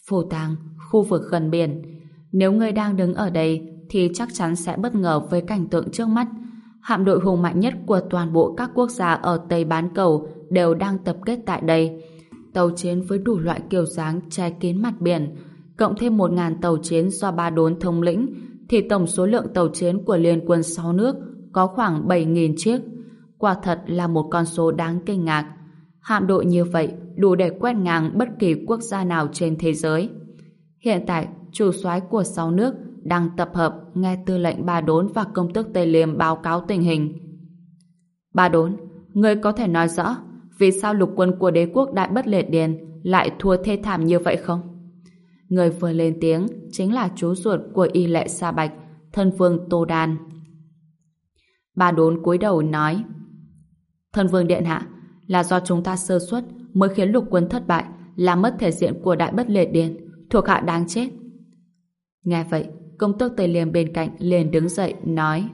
Phù tàng, khu vực gần biển. Nếu ngươi đang đứng ở đây thì chắc chắn sẽ bất ngờ với cảnh tượng trước mắt. Hạm đội hùng mạnh nhất của toàn bộ các quốc gia ở Tây Bán Cầu đều đang tập kết tại đây. Tàu chiến với đủ loại kiểu dáng che kín mặt biển, cộng thêm 1.000 tàu chiến do ba đốn thống lĩnh, thì tổng số lượng tàu chiến của Liên quân 6 nước có khoảng 7.000 chiếc. Quả thật là một con số đáng kinh ngạc. Hạm đội như vậy đủ để quét ngang bất kỳ quốc gia nào trên thế giới. Hiện tại, chủ soái của sáu nước đang tập hợp nghe tư lệnh Ba Đốn và công tước Tây Liêm báo cáo tình hình. Ba Đốn, người có thể nói rõ vì sao lục quân của đế quốc Đại Bất Liệt Điền lại thua thê thảm như vậy không? Người vừa lên tiếng chính là chú ruột của y lệ Sa Bạch, thân vương Tô Đan. Ba đốn cúi đầu nói Thân vương điện hạ là do chúng ta sơ suất mới khiến lục quân thất bại làm mất thể diện của đại bất liệt điền thuộc hạ đáng chết nghe vậy công tước tây liêm bên cạnh liền đứng dậy nói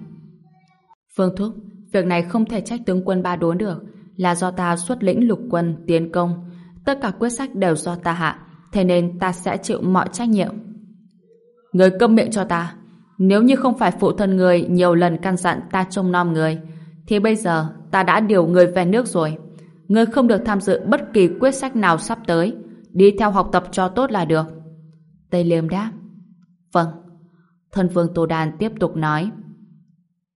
Phương Thúc, việc này không thể trách tướng quân ba đốn được, là do ta xuất lĩnh lục quân tiến công. Tất cả quyết sách đều do ta hạ, thế nên ta sẽ chịu mọi trách nhiệm. Người câm miệng cho ta. Nếu như không phải phụ thân người nhiều lần căn dặn ta trông nom người, thì bây giờ ta đã điều người về nước rồi. Người không được tham dự bất kỳ quyết sách nào sắp tới. Đi theo học tập cho tốt là được. Tây Liêm đáp. Vâng. Thân vương Tô đan tiếp tục nói.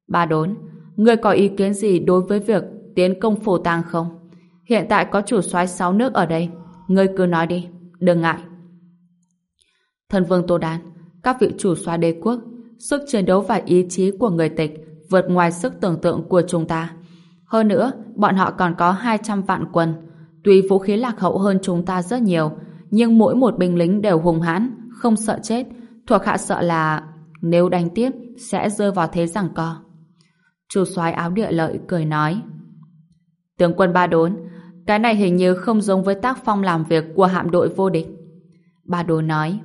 Ba đốn, người có ý kiến gì đối với việc tiến công phổ tàng không? Hiện tại có chủ soái sáu nước ở đây. Ngươi cứ nói đi, đừng ngại. Thân vương Tô Đan, các vị chủ soái đế quốc, sức chiến đấu và ý chí của người tịch vượt ngoài sức tưởng tượng của chúng ta. Hơn nữa, bọn họ còn có 200 vạn quân. Tuy vũ khí lạc hậu hơn chúng ta rất nhiều, nhưng mỗi một binh lính đều hùng hãn, không sợ chết. Thuộc hạ sợ là nếu đánh tiếp sẽ rơi vào thế rằng co. Chủ soái áo địa lợi cười nói. Tướng quân ba đốn, cái này hình như không giống với tác phong làm việc của hạm đội vô địch. Ba đốn nói.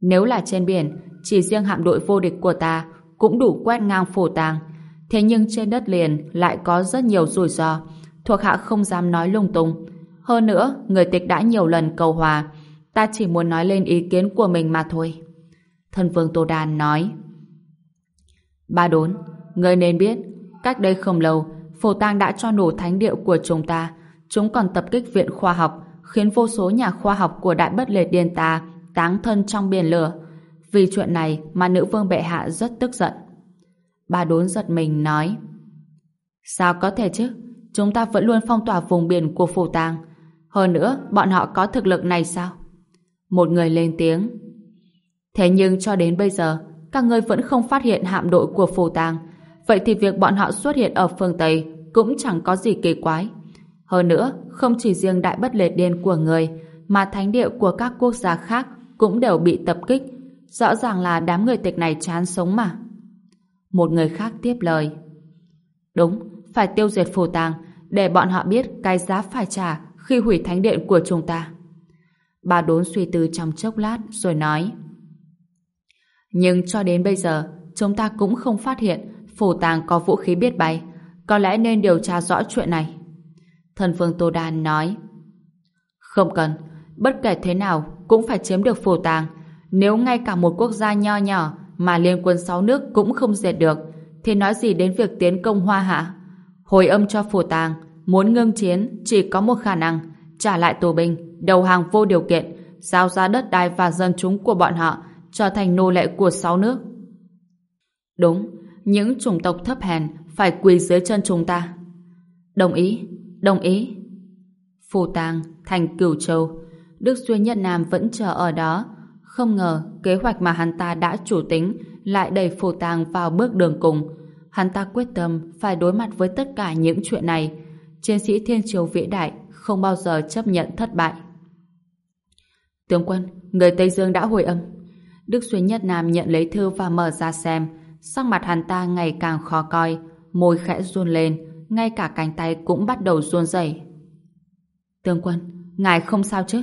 Nếu là trên biển, chỉ riêng hạm đội vô địch của ta cũng đủ quét ngang phổ tàng. Thế nhưng trên đất liền lại có rất nhiều rủi ro. Thuộc hạ không dám nói lung tung. Hơn nữa, người tịch đã nhiều lần cầu hòa. Ta chỉ muốn nói lên ý kiến của mình mà thôi. Thân vương Tô đan nói. Ba đốn, người nên biết, cách đây không lâu, phổ tang đã cho nổ thánh địa của chúng ta. Chúng còn tập kích viện khoa học, khiến vô số nhà khoa học của đại bất liệt điên ta táng thân trong biển lửa. Vì chuyện này mà nữ vương bệ hạ rất tức giận. Bà đốn giật mình nói Sao có thể chứ? Chúng ta vẫn luôn phong tỏa vùng biển của phổ tang Hơn nữa, bọn họ có thực lực này sao? Một người lên tiếng. Thế nhưng cho đến bây giờ, các ngươi vẫn không phát hiện hạm đội của phù tàng. Vậy thì việc bọn họ xuất hiện ở phương Tây cũng chẳng có gì kỳ quái. Hơn nữa, không chỉ riêng đại bất lệ điên của người, mà thánh địa của các quốc gia khác cũng đều bị tập kích. Rõ ràng là đám người tịch này chán sống mà. Một người khác tiếp lời. Đúng, phải tiêu diệt phù tàng để bọn họ biết cái giá phải trả khi hủy thánh điện của chúng ta. Bà đốn suy tư trong chốc lát rồi nói nhưng cho đến bây giờ chúng ta cũng không phát hiện phủ tàng có vũ khí biết bay có lẽ nên điều tra rõ chuyện này. Thần vương Tô Đan nói Không cần, bất kể thế nào cũng phải chiếm được phủ tàng. Nếu ngay cả một quốc gia nho nhỏ mà liên quân sáu nước cũng không diệt được, thì nói gì đến việc tiến công Hoa Hạ? Hồi âm cho phủ tàng, muốn ngưng chiến chỉ có một khả năng, trả lại tù binh, đầu hàng vô điều kiện, giao ra đất đai và dân chúng của bọn họ trở thành nô lệ của sáu nước. Đúng, những chủng tộc thấp hèn phải quỳ dưới chân chúng ta. Đồng ý, đồng ý. Phù tàng, thành cửu châu, Đức duy Nhất Nam vẫn chờ ở đó. Không ngờ kế hoạch mà hắn ta đã chủ tính lại đẩy phù tàng vào bước đường cùng. Hắn ta quyết tâm phải đối mặt với tất cả những chuyện này. Chiến sĩ Thiên Triều vĩ đại không bao giờ chấp nhận thất bại. Tướng quân, người Tây Dương đã hồi âm. Đức Xuyên Nhất Nam nhận lấy thư và mở ra xem. Sắc mặt hắn ta ngày càng khó coi, môi khẽ run lên, ngay cả cánh tay cũng bắt đầu run rẩy. Tướng quân, ngài không sao chứ?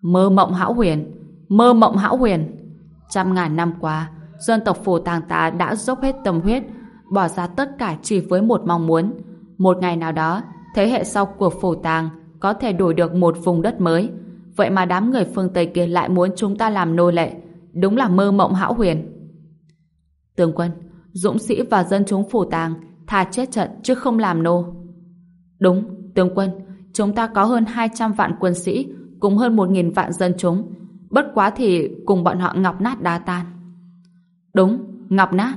Mơ mộng hão huyền, mơ mộng hão huyền. Trăm ngàn năm qua, dân tộc phù tàng ta đã dốc hết tâm huyết, bỏ ra tất cả chỉ với một mong muốn. Một ngày nào đó, thế hệ sau của phù tàng có thể đổi được một vùng đất mới. Vậy mà đám người phương Tây kia lại muốn chúng ta làm nô lệ. Đúng là mơ mộng hão huyền. Tướng quân, dũng sĩ và dân chúng phủ tàng thà chết trận chứ không làm nô. Đúng, tướng quân, chúng ta có hơn 200 vạn quân sĩ cùng hơn 1.000 vạn dân chúng. Bất quá thì cùng bọn họ ngọc nát đá tan. Đúng, ngọc nát.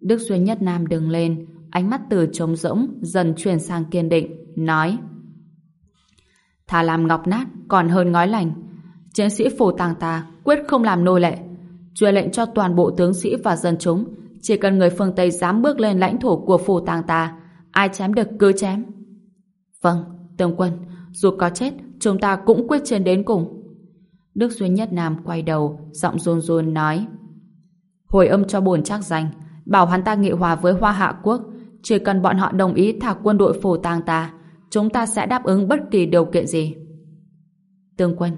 Đức duy Nhất Nam đứng lên, ánh mắt từ trống rỗng dần chuyển sang kiên định, nói Thà làm ngọc nát còn hơn ngói lành. Chiến sĩ phù tàng ta quyết không làm nô lệ. Truyền lệnh cho toàn bộ tướng sĩ và dân chúng chỉ cần người phương Tây dám bước lên lãnh thổ của phù tàng ta ai chém được cứ chém. Vâng, tướng quân, dù có chết chúng ta cũng quyết chiến đến cùng. Đức Duy Nhất Nam quay đầu, giọng run run nói. Hồi âm cho bổn chắc danh, bảo hắn ta nghị hòa với Hoa Hạ Quốc, chỉ cần bọn họ đồng ý thả quân đội phổ tang ta, chúng ta sẽ đáp ứng bất kỳ điều kiện gì. Tương quân,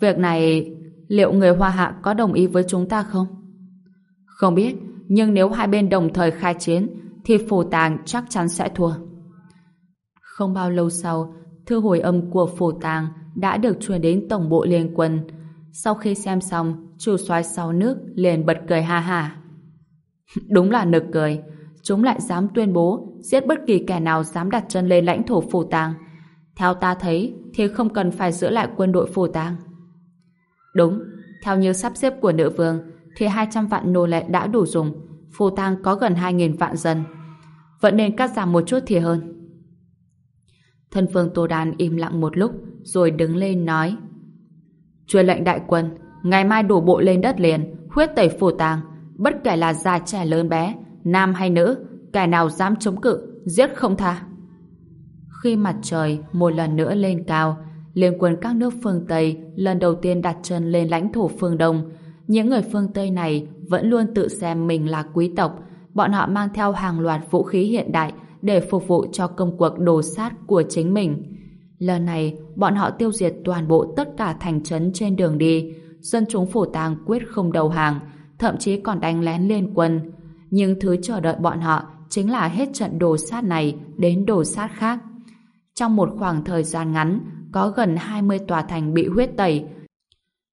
việc này liệu người Hoa Hạ có đồng ý với chúng ta không? Không biết, nhưng nếu hai bên đồng thời khai chiến, thì phù tàng chắc chắn sẽ thua. Không bao lâu sau, thư hồi âm của phù tàng đã được truyền đến tổng bộ liên quân. Sau khi xem xong, chủ soái sáu nước liền bật cười ha ha. Đúng là nực cười. Chúng lại dám tuyên bố giết bất kỳ kẻ nào dám đặt chân lên lãnh thổ phù tàng. Theo ta thấy thì không cần phải giữ lại quân đội phù tàng. Đúng, theo như sắp xếp của nữ vương thì 200 vạn nô lệ đã đủ dùng. Phù tàng có gần 2.000 vạn dân. Vẫn nên cắt giảm một chút thì hơn. Thân phương Tô Đan im lặng một lúc rồi đứng lên nói Truyền lệnh đại quân ngày mai đổ bộ lên đất liền huyết tẩy phù tàng bất kể là già trẻ lớn bé nam hay nữ kẻ nào dám chống cự giết không tha khi mặt trời một lần nữa lên cao liên quân các nước phương Tây lần đầu tiên đặt chân lên lãnh thổ phương Đông những người phương Tây này vẫn luôn tự xem mình là quý tộc bọn họ mang theo hàng loạt vũ khí hiện đại để phục vụ cho công cuộc đồ sát của chính mình. Lần này, bọn họ tiêu diệt toàn bộ tất cả thành trấn trên đường đi. Dân chúng phủ tàng quyết không đầu hàng, thậm chí còn đánh lén liên quân. Nhưng thứ chờ đợi bọn họ chính là hết trận đồ sát này đến đồ sát khác. Trong một khoảng thời gian ngắn, có gần 20 tòa thành bị huyết tẩy.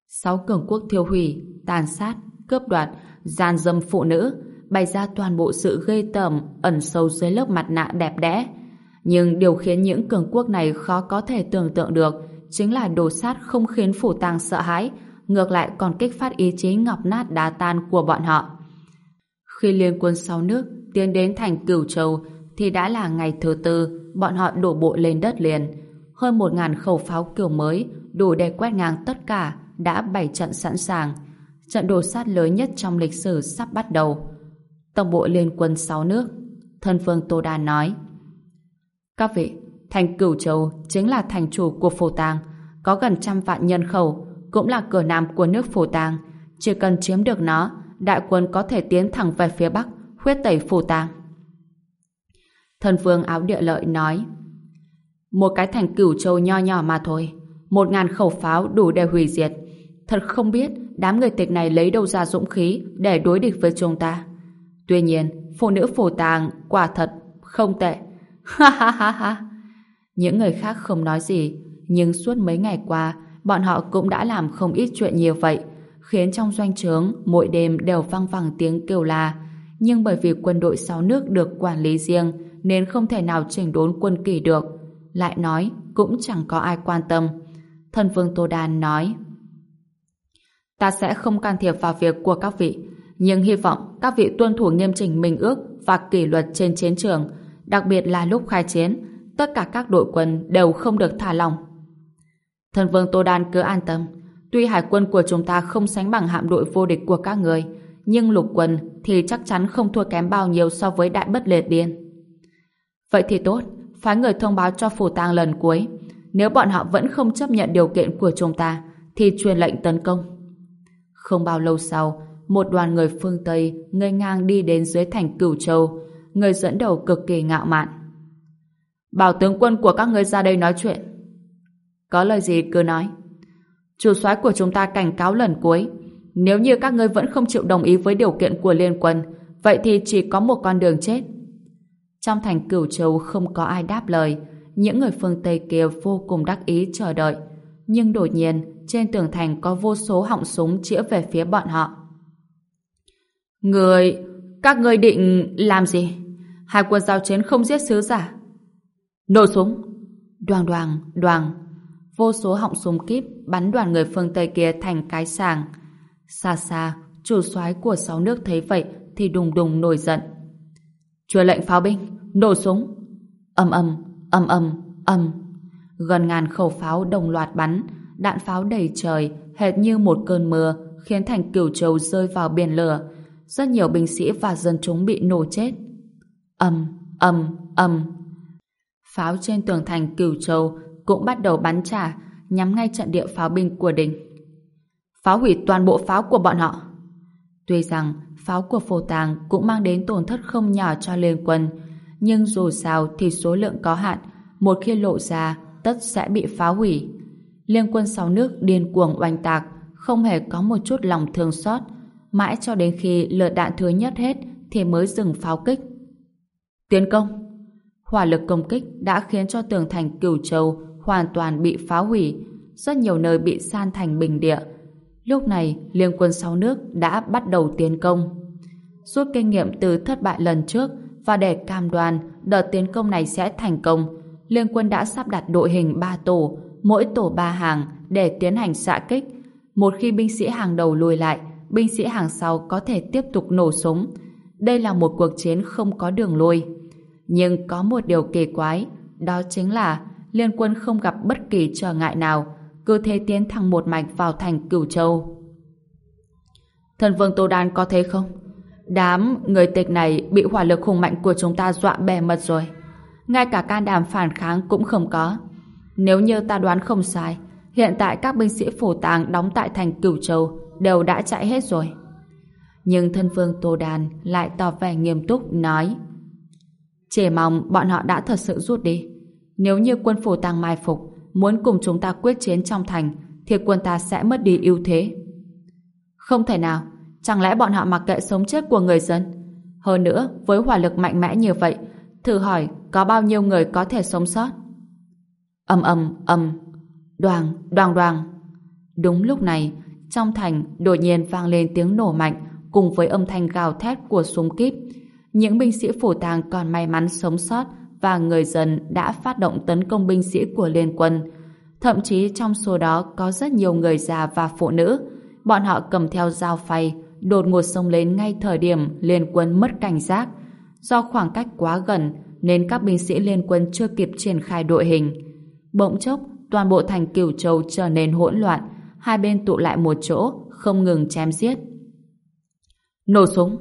Sáu cường quốc thiêu hủy, tàn sát, cướp đoạt, gian dâm phụ nữ, bày ra toàn bộ sự ghê tởm ẩn sâu dưới lớp mặt nạ đẹp đẽ. Nhưng điều khiến những cường quốc này khó có thể tưởng tượng được chính là đồ sát không khiến phủ tàng sợ hãi, ngược lại còn kích phát ý chí ngọc nát đá tan của bọn họ. Khi liên quân sáu nước tiến đến thành Cửu Châu thì đã là ngày thứ tư bọn họ đổ bộ lên đất liền. Hơn một ngàn khẩu pháo kiểu mới đủ để quét ngang tất cả đã bày trận sẵn sàng. Trận đồ sát lớn nhất trong lịch sử sắp bắt đầu. Tổng bộ liên quân sáu nước. Thân phương Tô Đà nói. Các vị, thành Cửu Châu chính là thành chủ của Phổ Tàng, có gần trăm vạn nhân khẩu, cũng là cửa nam của nước Phổ Tàng. Chỉ cần chiếm được nó, đại quân có thể tiến thẳng về phía Bắc, huyết tẩy phù Tàng. Thần vương áo địa lợi nói Một cái thành Cửu Châu nho nhỏ mà thôi, một ngàn khẩu pháo đủ để hủy diệt. Thật không biết đám người tịch này lấy đâu ra dũng khí để đối địch với chúng ta. Tuy nhiên, phụ nữ phổ tàng quả thật không tệ. Ha ha ha ha. Những người khác không nói gì, nhưng suốt mấy ngày qua, bọn họ cũng đã làm không ít chuyện nhiều vậy, khiến trong doanh trướng mỗi đêm đều vang vẳng tiếng kêu la. Nhưng bởi vì quân đội sáu nước được quản lý riêng, nên không thể nào chỉnh đốn quân kỷ được. Lại nói, cũng chẳng có ai quan tâm. Thần vương Tô Đan nói, Ta sẽ không can thiệp vào việc của các vị, nhưng hy vọng các vị tuân thủ nghiêm chỉnh minh ước và kỷ luật trên chiến trường, đặc biệt là lúc khai chiến, tất cả các đội quân đều không được thả lỏng. Thần vương Tô Đan cứ an tâm, tuy hải quân của chúng ta không sánh bằng hạm đội vô địch của các người, nhưng lục quân thì chắc chắn không thua kém bao nhiêu so với đại bất lệ điên. Vậy thì tốt, phái người thông báo cho phủ tang lần cuối. Nếu bọn họ vẫn không chấp nhận điều kiện của chúng ta, thì truyền lệnh tấn công. Không bao lâu sau, một đoàn người phương Tây ngây ngang đi đến dưới thành Cửu Châu, người dẫn đầu cực kỳ ngạo mạn. Bảo tướng quân của các ngươi ra đây nói chuyện. Có lời gì cứ nói. Chủ soái của chúng ta cảnh cáo lần cuối, nếu như các ngươi vẫn không chịu đồng ý với điều kiện của liên quân, vậy thì chỉ có một con đường chết. Trong thành Cửu Châu không có ai đáp lời, những người phương Tây kia vô cùng đắc ý chờ đợi. Nhưng đột nhiên, trên tường thành có vô số họng súng chĩa về phía bọn họ. Người... Các ngươi định làm gì? Hai quân giao chiến không giết sứ giả. Nổ súng. Đoàn đoàn, đoàn. Vô số họng súng kíp bắn đoàn người phương Tây kia thành cái sàng. Xa xa, chủ soái của sáu nước thấy vậy thì đùng đùng nổi giận. Chưa lệnh pháo binh, nổ súng. Âm âm, âm âm, âm. Gần ngàn khẩu pháo đồng loạt bắn, đạn pháo đầy trời, hệt như một cơn mưa, khiến thành cửu châu rơi vào biển lửa, rất nhiều binh sĩ và dân chúng bị nổ chết. Âm, âm, âm. Pháo trên tường thành Cửu Châu cũng bắt đầu bắn trả, nhắm ngay trận địa pháo binh của địch. phá hủy toàn bộ pháo của bọn họ. Tuy rằng pháo của phổ tàng cũng mang đến tổn thất không nhỏ cho liên quân, nhưng dù sao thì số lượng có hạn, một khi lộ ra, tất sẽ bị phá hủy. Liên quân sáu nước điên cuồng oanh tạc, không hề có một chút lòng thương xót, mãi cho đến khi lượt đạn thứ nhất hết thì mới dừng pháo kích. Tiến công! Hỏa lực công kích đã khiến cho tường thành Cửu Châu hoàn toàn bị phá hủy, rất nhiều nơi bị san thành bình địa. Lúc này, liên quân sáu nước đã bắt đầu tiến công. Rút kinh nghiệm từ thất bại lần trước và để cam đoan đợt tiến công này sẽ thành công, liên quân đã sắp đặt đội hình ba tổ, mỗi tổ ba hàng để tiến hành xạ kích. Một khi binh sĩ hàng đầu lùi lại, binh sĩ hàng sau có thể tiếp tục nổ súng. Đây là một cuộc chiến không có đường lui. Nhưng có một điều kỳ quái, đó chính là liên quân không gặp bất kỳ trở ngại nào, cứ thế tiến thẳng một mạch vào thành Cửu Châu. Thần vương Tô Đan có thấy không? Đám người tịch này bị hỏa lực hùng mạnh của chúng ta dọa bè mật rồi. Ngay cả can đảm phản kháng cũng không có. Nếu như ta đoán không sai, hiện tại các binh sĩ phủ tàng đóng tại thành Cửu Châu đều đã chạy hết rồi. Nhưng thân vương Tô Đan lại tỏ vẻ nghiêm túc nói Chỉ mong bọn họ đã thật sự rút đi. Nếu như quân phủ tàng mai phục muốn cùng chúng ta quyết chiến trong thành thì quân ta sẽ mất đi ưu thế. Không thể nào. Chẳng lẽ bọn họ mặc kệ sống chết của người dân? Hơn nữa, với hỏa lực mạnh mẽ như vậy, thử hỏi có bao nhiêu người có thể sống sót? Âm âm âm, đoàn, đoàn đoàn. Đúng lúc này, trong thành đột nhiên vang lên tiếng nổ mạnh cùng với âm thanh gào thét của súng kíp. Những binh sĩ phủ tàng còn may mắn sống sót và người dân đã phát động tấn công binh sĩ của liên quân. Thậm chí trong số đó có rất nhiều người già và phụ nữ. Bọn họ cầm theo dao phay, đột ngột xông lên ngay thời điểm liên quân mất cảnh giác. Do khoảng cách quá gần nên các binh sĩ liên quân chưa kịp triển khai đội hình. Bỗng chốc, toàn bộ thành Cửu Châu trở nên hỗn loạn, hai bên tụ lại một chỗ, không ngừng chém giết. Nổ súng!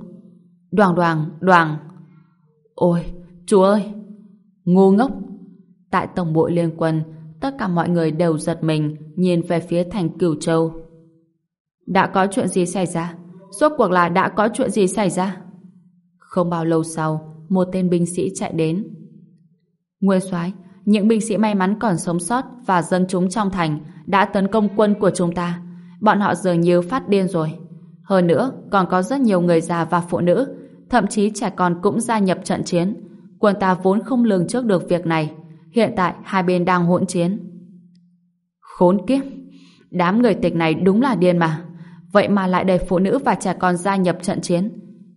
Đoàn đoàn, đoàn! Ôi, chú ơi! Ngu ngốc! Tại tổng bộ liên quân, tất cả mọi người đều giật mình nhìn về phía thành Cửu Châu. Đã có chuyện gì xảy ra? Rốt cuộc là đã có chuyện gì xảy ra? Không bao lâu sau, một tên binh sĩ chạy đến. Nguyên soái, những binh sĩ may mắn còn sống sót và dân chúng trong thành đã tấn công quân của chúng ta. Bọn họ dường như phát điên rồi. Hơn nữa, còn có rất nhiều người già và phụ nữ, thậm chí trẻ con cũng gia nhập trận chiến. Quân ta vốn không lường trước được việc này. Hiện tại, hai bên đang hỗn chiến. Khốn kiếp! Đám người tịch này đúng là điên mà. Vậy mà lại để phụ nữ và trẻ con gia nhập trận chiến.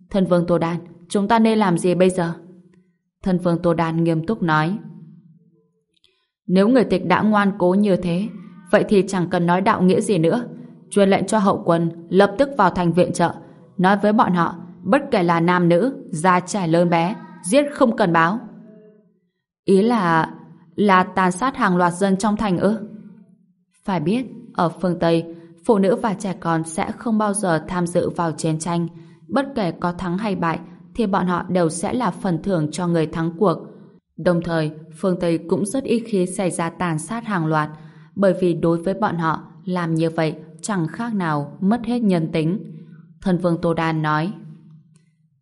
Thân vương Tô Đan, chúng ta nên làm gì bây giờ? Thân vương Tô Đan nghiêm túc nói. Nếu người tịch đã ngoan cố như thế, vậy thì chẳng cần nói đạo nghĩa gì nữa. Truyền lệnh cho hậu quân lập tức vào thành viện trợ, nói với bọn họ, bất kể là nam nữ, già trẻ lớn bé, giết không cần báo. Ý là... là tàn sát hàng loạt dân trong thành ư? Phải biết, ở phương Tây, phụ nữ và trẻ con sẽ không bao giờ tham dự vào chiến tranh. Bất kể có thắng hay bại, thì bọn họ đều sẽ là phần thưởng cho người thắng cuộc. Đồng thời, phương Tây cũng rất ít khi xảy ra tàn sát hàng loạt, bởi vì đối với bọn họ, làm như vậy chẳng khác nào mất hết nhân tính. Thần vương Tô Đan nói,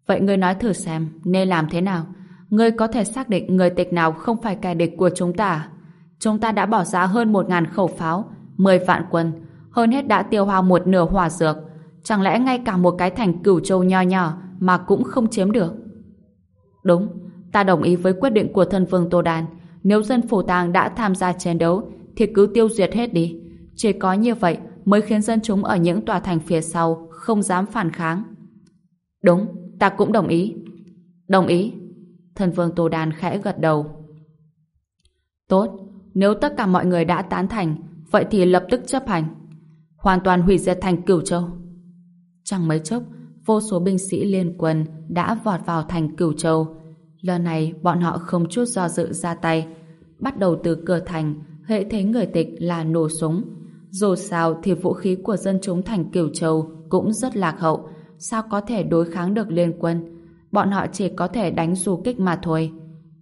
Vậy ngươi nói thử xem, nên làm thế nào? Ngươi có thể xác định người tịch nào không phải kẻ địch của chúng ta à? Chúng ta đã bỏ ra hơn một ngàn khẩu pháo, 10 vạn quân, hơn hết đã tiêu hao một nửa hỏa dược. Chẳng lẽ ngay cả một cái thành cửu châu nho nhỏ mà cũng không chiếm được? Đúng, ta đồng ý với quyết định của thân vương Tô Đan. Nếu dân phủ tàng đã tham gia chiến đấu thì cứ tiêu diệt hết đi. Chỉ có như vậy mới khiến dân chúng ở những tòa thành phía sau không dám phản kháng. Đúng, ta cũng đồng ý. Đồng ý. Thần vương Tô Đan khẽ gật đầu. Tốt, nếu tất cả mọi người đã tán thành, vậy thì lập tức chấp hành. Hoàn toàn hủy diệt thành Cửu Châu. Chẳng mấy chốc, vô số binh sĩ liên quân đã vọt vào thành Cửu Châu. Lần này, bọn họ không chút do dự ra tay. Bắt đầu từ cửa thành, hệ thấy người tịch là nổ súng. Dù sao thì vũ khí của dân chúng thành Cửu Châu cũng rất lạc hậu. Sao có thể đối kháng được liên quân? Bọn họ chỉ có thể đánh du kích mà thôi.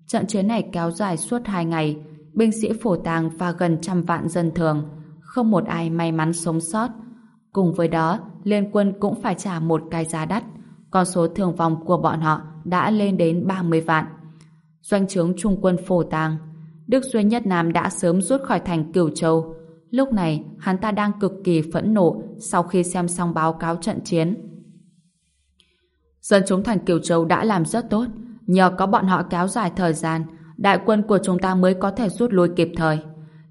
Trận chiến này kéo dài suốt hai ngày, binh sĩ phổ tàng và gần trăm vạn dân thường, không một ai may mắn sống sót. Cùng với đó, liên quân cũng phải trả một cái giá đắt, con số thương vong của bọn họ đã lên đến 30 vạn. Doanh trướng trung quân phổ tàng, Đức Duy Nhất Nam đã sớm rút khỏi thành Cửu Châu. Lúc này, hắn ta đang cực kỳ phẫn nộ sau khi xem xong báo cáo trận chiến. Dân chúng thành Kiều Châu đã làm rất tốt. nhờ có bọn họ kéo dài thời gian, đại quân của chúng ta mới có thể rút lui kịp thời.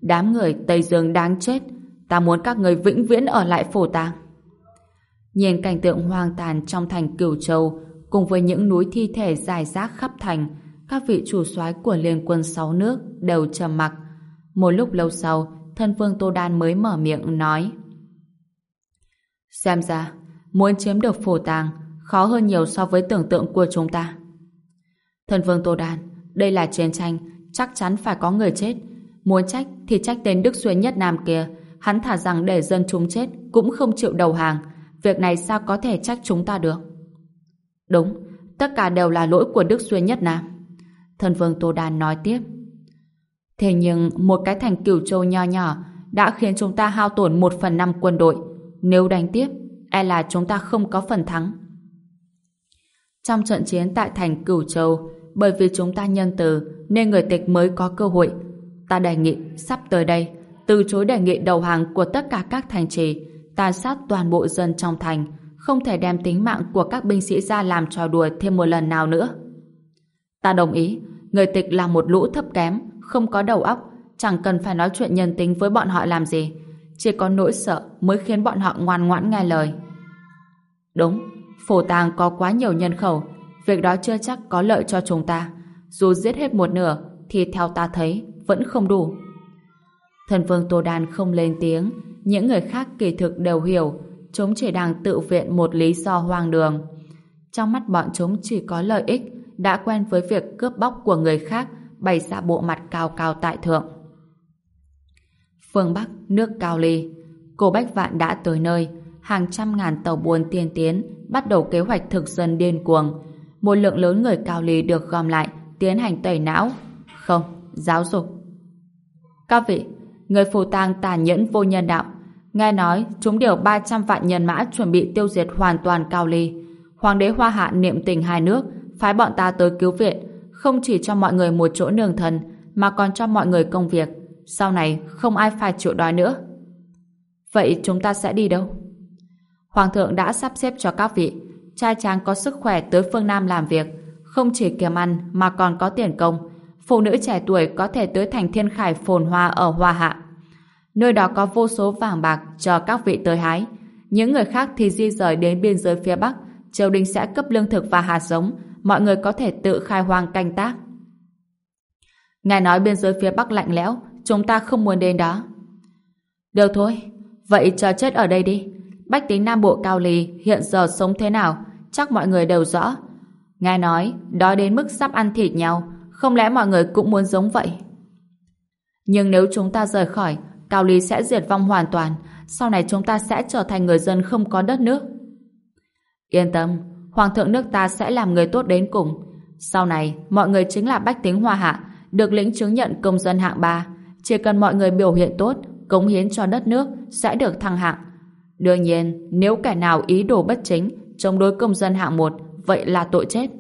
Đám người Tây Dương đáng chết, ta muốn các người vĩnh viễn ở lại phổ tàng. Nhìn cảnh tượng hoang tàn trong thành Kiều Châu, cùng với những núi thi thể dài rác khắp thành, các vị chủ soái của liên quân sáu nước đều trầm mặc. Một lúc lâu sau, thân vương Tô Đan mới mở miệng nói Xem ra, muốn chiếm được phổ tàng khó hơn nhiều so với tưởng tượng của chúng ta. Thần vương Tô Đan, đây là chiến tranh, chắc chắn phải có người chết. Muốn trách thì trách tên Đức Xuyên nhất Nam kia, hắn thả rằng để dân chúng chết cũng không chịu đầu hàng. Việc này sao có thể trách chúng ta được? Đúng, tất cả đều là lỗi của Đức Xuyên nhất Nam. Thần vương Tô Đan nói tiếp. Thế nhưng một cái thành cửu châu nho nhỏ đã khiến chúng ta hao tổn một phần năm quân đội. Nếu đánh tiếp, e là chúng ta không có phần thắng. Trong trận chiến tại thành cửu châu, bởi vì chúng ta nhân từ nên người tịch mới có cơ hội. Ta đề nghị sắp tới đây từ chối đề nghị đầu hàng của tất cả các thành trì tàn sát toàn bộ dân trong thành không thể đem tính mạng của các binh sĩ ra làm trò đùa thêm một lần nào nữa. Ta đồng ý, người tịch là một lũ thấp kém, không có đầu óc, chẳng cần phải nói chuyện nhân tính với bọn họ làm gì. Chỉ có nỗi sợ mới khiến bọn họ ngoan ngoãn nghe lời. Đúng, phổ tàng có quá nhiều nhân khẩu, việc đó chưa chắc có lợi cho chúng ta. Dù giết hết một nửa, thì theo ta thấy vẫn không đủ. Thần vương Tô Đan không lên tiếng, những người khác kỳ thực đều hiểu, chúng chỉ đang tự viện một lý do hoang đường. Trong mắt bọn chúng chỉ có lợi ích, đã quen với việc cướp bóc của người khác, bày ra bộ mặt cao cao tại thượng. Phương Bắc, nước Cao Ly. Cô Bách Vạn đã tới nơi, hàng trăm ngàn tàu buôn tiên tiến bắt đầu kế hoạch thực dân điên cuồng. Một lượng lớn người Cao Ly được gom lại, tiến hành tẩy não. Không, giáo dục. Các vị, người phù tang tàn nhẫn vô nhân đạo. Nghe nói, chúng điều 300 vạn nhân mã chuẩn bị tiêu diệt hoàn toàn Cao Ly. Hoàng đế Hoa Hạ niệm tình hai nước, phái bọn ta tới cứu viện, không chỉ cho mọi người một chỗ nương thân, mà còn cho mọi người công việc. Sau này, không ai phải chịu đói nữa. Vậy chúng ta sẽ đi đâu? Hoàng thượng đã sắp xếp cho các vị, trai tráng có sức khỏe tới phương Nam làm việc, không chỉ kiếm ăn mà còn có tiền công. Phụ nữ trẻ tuổi có thể tới thành thiên khải phồn hoa ở Hoa Hạ. Nơi đó có vô số vàng bạc cho các vị tới hái. Những người khác thì di rời đến biên giới phía Bắc, triều đình sẽ cấp lương thực và hạt giống, mọi người có thể tự khai hoang canh tác. Ngài nói biên giới phía Bắc lạnh lẽo, chúng ta không muốn đến đó. Được thôi, vậy chờ chết ở đây đi. Bách tính Nam Bộ Cao Lì hiện giờ sống thế nào, chắc mọi người đều rõ. Ngài nói, đói đến mức sắp ăn thịt nhau, không lẽ mọi người cũng muốn giống vậy? Nhưng nếu chúng ta rời khỏi, Cao Ly sẽ diệt vong hoàn toàn, sau này chúng ta sẽ trở thành người dân không có đất nước. Yên tâm, Hoàng thượng nước ta sẽ làm người tốt đến cùng. Sau này, mọi người chính là bách tính hoa hạ, được lĩnh chứng nhận công dân hạng 3. Chỉ cần mọi người biểu hiện tốt, cống hiến cho đất nước, sẽ được thăng hạng. Đương nhiên, nếu kẻ nào ý đồ bất chính, chống đối công dân hạng 1, vậy là tội chết.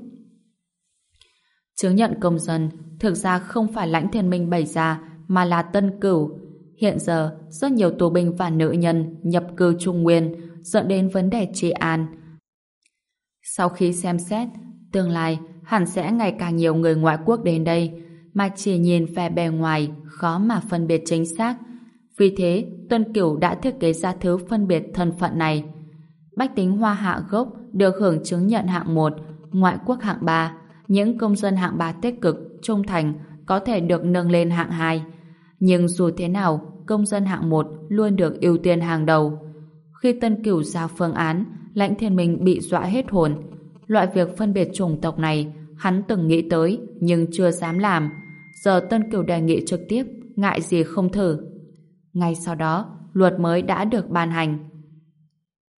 Chứng nhận công dân thực ra không phải lãnh thiên minh bày ra, mà là tân cửu. Hiện giờ, rất nhiều tù binh và nữ nhân nhập cư Trung Nguyên, dẫn đến vấn đề trị an, sau khi xem xét, tương lai hẳn sẽ ngày càng nhiều người ngoại quốc đến đây, mà chỉ nhìn vẻ bề ngoài khó mà phân biệt chính xác. Vì thế, Tuân Cửu đã thiết kế ra thứ phân biệt thân phận này. Bách tính hoa hạ gốc được hưởng chứng nhận hạng 1, ngoại quốc hạng 3. Những công dân hạng 3 tích cực, trung thành có thể được nâng lên hạng 2. Nhưng dù thế nào, công dân hạng 1 luôn được ưu tiên hàng đầu. Khi Tân Cửu ra phương án, lãnh thiên minh bị dọa hết hồn. Loại việc phân biệt chủng tộc này hắn từng nghĩ tới nhưng chưa dám làm. Giờ Tân cửu đề nghị trực tiếp, ngại gì không thử. Ngay sau đó, luật mới đã được ban hành.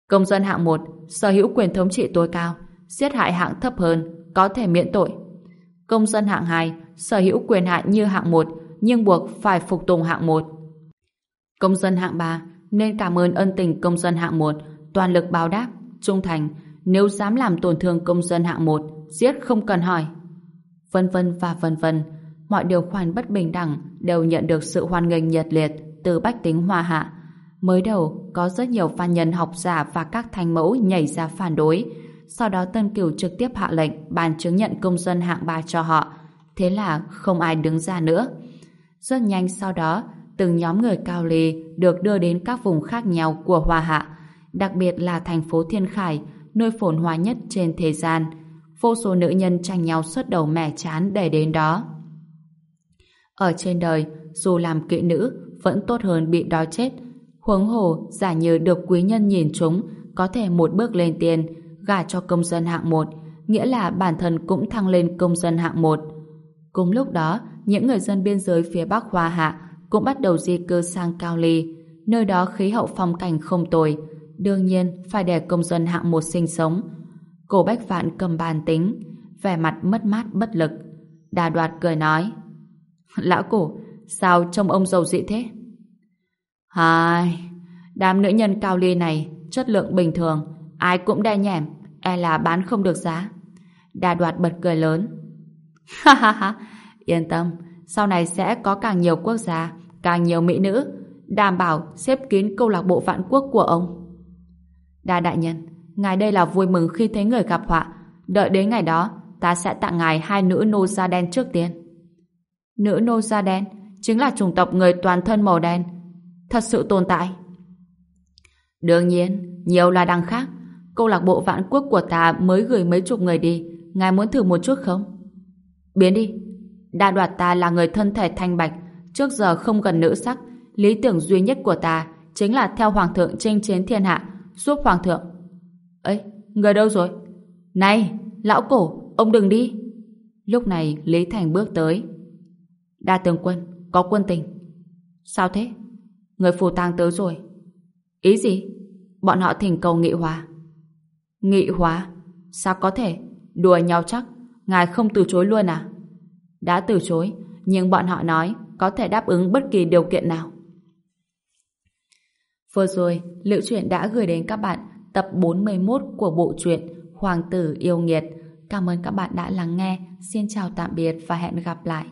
Công dân hạng 1 sở hữu quyền thống trị tối cao, giết hại hạng thấp hơn, có thể miễn tội. Công dân hạng 2 sở hữu quyền hạn như hạng 1 nhưng buộc phải phục tùng hạng 1. Công dân hạng 3 nên cảm ơn ân tình công dân hạng 1 toàn lực báo đáp trung thành, nếu dám làm tổn thương công dân hạng một, giết không cần hỏi. Vân vân và vân vân, mọi điều khoản bất bình đẳng đều nhận được sự hoan nghênh nhiệt liệt từ bách tính hoa hạ. Mới đầu, có rất nhiều phan nhân học giả và các thành mẫu nhảy ra phản đối, sau đó Tân Cửu trực tiếp hạ lệnh bàn chứng nhận công dân hạng 3 cho họ. Thế là không ai đứng ra nữa. Rất nhanh sau đó, từng nhóm người cao lì được đưa đến các vùng khác nhau của Hoa Hạ, đặc biệt là thành phố Thiên Khải, nơi phồn hoa nhất trên thế gian. Vô số nữ nhân tranh nhau xuất đầu mẻ chán để đến đó. Ở trên đời, dù làm kỵ nữ, vẫn tốt hơn bị đói chết. Huống hồ, giả như được quý nhân nhìn chúng, có thể một bước lên tiền, gả cho công dân hạng một, nghĩa là bản thân cũng thăng lên công dân hạng một. Cùng lúc đó, những người dân biên giới phía Bắc Hoa Hạ cũng bắt đầu di cư sang Cao Ly, nơi đó khí hậu phong cảnh không tồi, đương nhiên phải để công dân hạng một sinh sống. Cổ Bách Vạn cầm bàn tính, vẻ mặt mất mát bất lực. Đà đoạt cười nói, Lão cổ, sao trông ông giàu dị thế? Hai, đám nữ nhân Cao Ly này chất lượng bình thường, ai cũng đe nhẻm, e là bán không được giá. Đà đoạt bật cười lớn. Ha ha ha, yên tâm, sau này sẽ có càng nhiều quốc gia, càng nhiều mỹ nữ, đảm bảo xếp kín câu lạc bộ vạn quốc của ông. Đa đại nhân, ngài đây là vui mừng khi thấy người gặp họa. Đợi đến ngày đó, ta sẽ tặng ngài hai nữ nô da đen trước tiên. Nữ nô da đen chính là chủng tộc người toàn thân màu đen. Thật sự tồn tại. Đương nhiên, nhiều là đằng khác. Câu lạc bộ vạn quốc của ta mới gửi mấy chục người đi. Ngài muốn thử một chút không? Biến đi. Đa đoạt ta là người thân thể thanh bạch, trước giờ không gần nữ sắc. Lý tưởng duy nhất của ta chính là theo hoàng thượng chinh chiến thiên hạ, giúp hoàng thượng. ấy người đâu rồi? Này, lão cổ, ông đừng đi. Lúc này Lý Thành bước tới. Đa tướng quân, có quân tình. Sao thế? Người phù tang tới rồi. Ý gì? Bọn họ thỉnh cầu nghị hòa. Nghị hòa? Sao có thể? Đùa nhau chắc. Ngài không từ chối luôn à? Đã từ chối, nhưng bọn họ nói có thể đáp ứng bất kỳ điều kiện nào. Vừa rồi, Liệu Truyện đã gửi đến các bạn tập 41 của bộ truyện Hoàng tử yêu nghiệt. Cảm ơn các bạn đã lắng nghe. Xin chào tạm biệt và hẹn gặp lại.